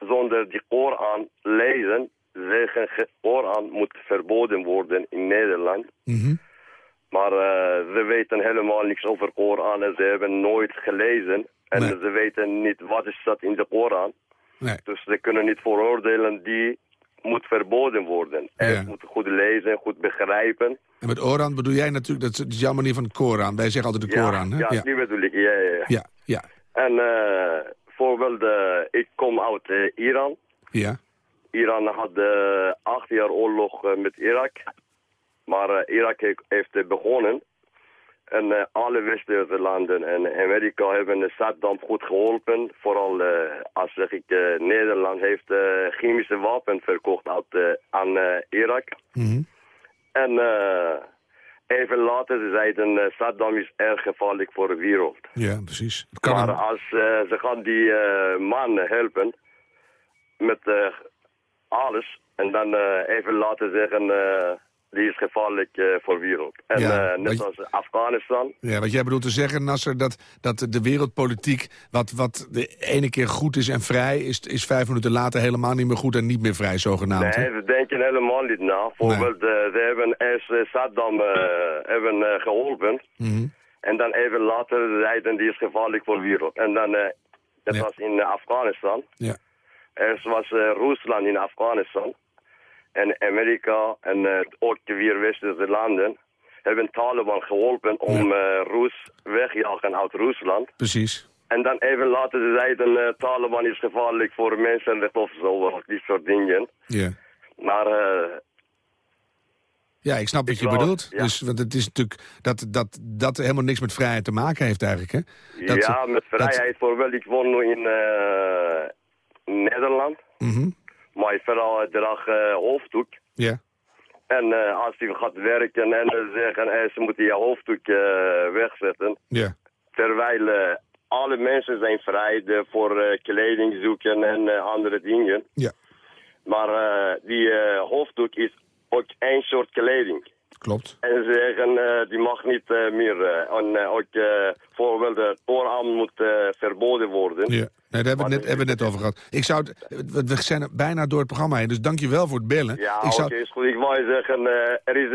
zonder die Koran lezen, zeggen Koran moet verboden worden in Nederland. Mm -hmm. Maar uh, ze weten helemaal niks over Koran en ze hebben nooit gelezen. En nee. ze weten niet wat is dat in de Koran. Nee. Dus ze kunnen niet veroordelen die moet verboden worden. En Ja. moet goed lezen, goed begrijpen. En met Oran bedoel jij natuurlijk, dat is jouw manier van Koran. Wij zeggen altijd de Koran. Ja, hè? ja, die bedoel ik. Ja, ja, ja. ja, ja, En eh bijvoorbeeld, eh, ik kom uit eh, Iran. ja. Iran had eh, acht jaar oorlog eh, met Irak. Maar eh, Irak he- heeft eh, begonnen. En eh, alle westerse landen en Amerika hebben eh, Saddam goed geholpen. Vooral, eh, als zeg ik, eh, Nederland heeft chemische wapen verkocht uit, aan Irak. Mhm. En even later ze zeiden Saddam is erg gevaarlijk voor de wereld. Ja, precies. Kan Maar als ze gaan die man helpen met alles en dan even laten zeggen die is gevaarlijk eh, voor de wereld. En Ja, eh, net als Afghanistan. Ja, wat jij bedoelt te zeggen, Nasser, dat, dat de wereldpolitiek... Wat, wat de ene keer goed is en vrij, is, is vijf minuten later helemaal niet meer goed en niet meer vrij, zogenaamd. Nee, we denken helemaal niet na. Bijvoorbeeld, eh, ze hebben eerst eh, Saddam eh, hebben, eh, geholpen. Mhm. En dan even later zeiden die is gevaarlijk voor de wereld. En dan, eh, dat was in eh, Afghanistan. Ja. Eerst was eh, Rusland in Afghanistan. En Amerika en eh, ook de vier westerse landen hebben Taliban geholpen om eh Rus wegjagen uit Rusland. Precies. En dan even later ze zeiden eh Taliban is gevaarlijk voor mensenrechten of zo, die soort dingen. Ja. Maar Ja, ik snap wat je bedoelt. ja. Dus, want het is natuurlijk dat, dat dat helemaal niks met vrijheid te maken heeft eigenlijk. Hè? Dat, ja, met vrijheid voorbeeld. Ik woon nu in Nederland. Mhm. Maar vooral eh, hoofddoek. Ja. En eh, als je gaat werken en ze zeggen eh, ze moeten je hoofddoek eh, wegzetten. Ja. Terwijl alle mensen zijn vrij voor kleding zoeken en andere dingen. Ja. Maar die hoofddoek is ook één soort kleding. Klopt. En ze zeggen, eh, die mag niet eh, meer. eh, en ook bijvoorbeeld de Koran moet verboden worden. Ja. Nee, daar hebben we het net, hebben we net over gehad. Ik zou het, we zijn bijna door het programma heen, dus dank je wel voor het bellen. Ja, oké, zou, is goed. Ik wou zeggen, er is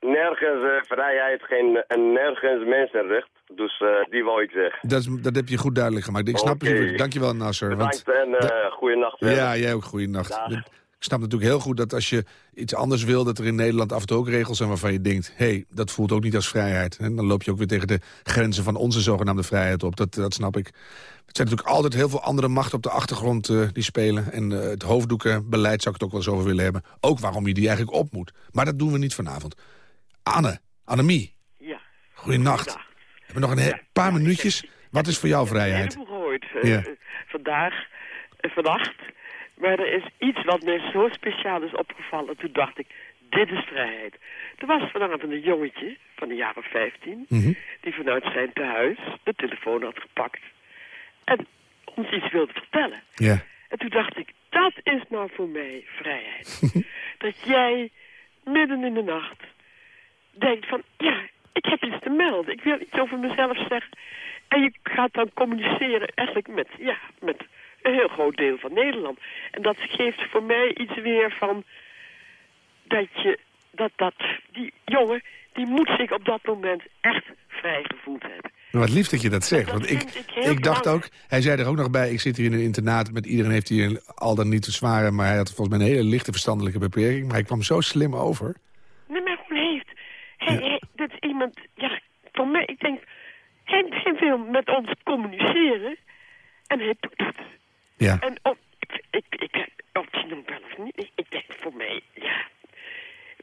nergens vrijheid, geen, en nergens mensenrecht. Dus die wou ik zeggen. dat, is, dat heb je goed duidelijk gemaakt. Ik snap. Dank je wel, Nasser. Want, Bedankt en uh, goeienacht. ja, jij ook goeienacht. Ik snap natuurlijk heel goed dat als je iets anders wil... dat er in Nederland af en toe ook regels zijn waarvan je denkt... hé, hey, dat voelt ook niet als vrijheid. En dan loop je ook weer tegen de grenzen van onze zogenaamde vrijheid op. Dat, dat snap ik. Het zijn natuurlijk altijd heel veel andere machten op de achtergrond eh, die spelen. En eh, het hoofddoekenbeleid zou ik het ook wel eens over willen hebben. Ook waarom je die eigenlijk op moet. Maar dat doen we niet vanavond. Anne, Annemie. Ja. Goeienacht. We hebben nog een paar minuutjes. Wat is voor jou vrijheid? heleboel gehoord eh, Ja. eh, vandaag, vannacht. Maar er is iets wat mij zo speciaal is opgevallen. Toen dacht ik, dit is vrijheid. Er was vanavond een jongetje van de jaren 15... Mhm. die vanuit zijn tehuis de telefoon had gepakt... en ons iets wilde vertellen. Ja. En toen dacht ik, dat is nou voor mij vrijheid. dat jij midden in de nacht denkt van, ja, ik heb iets te melden. Ik wil iets over mezelf zeggen. En je gaat dan communiceren eigenlijk met, ja, met een heel groot deel van Nederland. En dat geeft voor mij iets weer van dat je, dat, dat, die jongen, die moet zich op dat moment echt vrij gevoeld hebben. Wat lief dat je dat zegt. Want ik, ik dacht ook, hij zei er ook nog bij... ik zit hier in een internaat, met iedereen heeft hier al dan niet te zware... maar hij had volgens mij een hele lichte verstandelijke beperking. Maar hij kwam zo slim over. Nee, maar gewoon heeft. Hij, hij, dat is iemand, ja, voor mij, ik denk, hij, wil met ons communiceren. En hij doet het. Ja. En of, ik, ik, ik, of je noemt wel of niet, ik, denk voor mij, ja.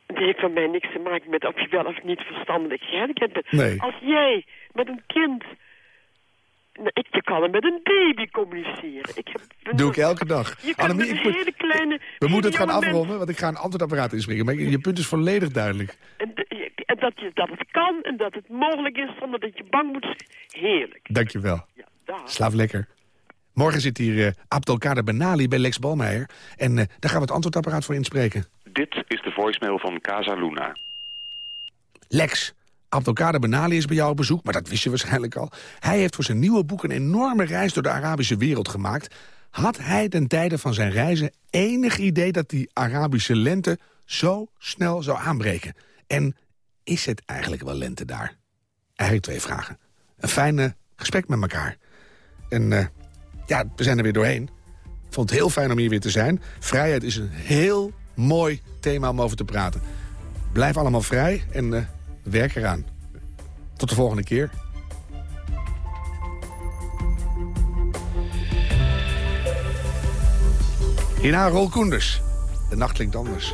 Het heeft voor mij niks te maken met of je wel of niet verstandelijk gehandicapt bent. Nee. Als jij met een kind... Nou, ik, je kan er met een baby communiceren. Ik heb, Doe ik elke dag. Je Annemie, ik een moet- hele kleine... We moeten het gaan afronden, want ik ga een antwoordapparaat inspreken. Maar je punt is volledig duidelijk. En, dat, je, dat het kan en dat het mogelijk is zonder dat je bang moet zijn. Heerlijk. Dank je wel. dag. Slaap lekker. Morgen zit hier uh, Abdelkader Benali bij Lex Balmeijer. En eh, daar gaan we het antwoordapparaat voor inspreken. Dit is de voicemail van Casa Luna. Lex, Abdelkader Benali is bij jou op bezoek, maar dat wist je waarschijnlijk al. Hij heeft voor zijn nieuwe boek een enorme reis door de Arabische wereld gemaakt. Had hij ten tijde van zijn reizen enig idee dat die Arabische lente zo snel zou aanbreken? En is het eigenlijk wel lente daar? Eigenlijk twee vragen. Een fijn eh, gesprek met elkaar. En eh, ja, we zijn er weer doorheen. Ik vond het heel fijn om hier weer te zijn. Vrijheid is een heel mooi thema om over te praten. Blijf allemaal vrij en eh, werk eraan. Tot de volgende keer. Hierna Rol Koenders. De nacht klinkt anders.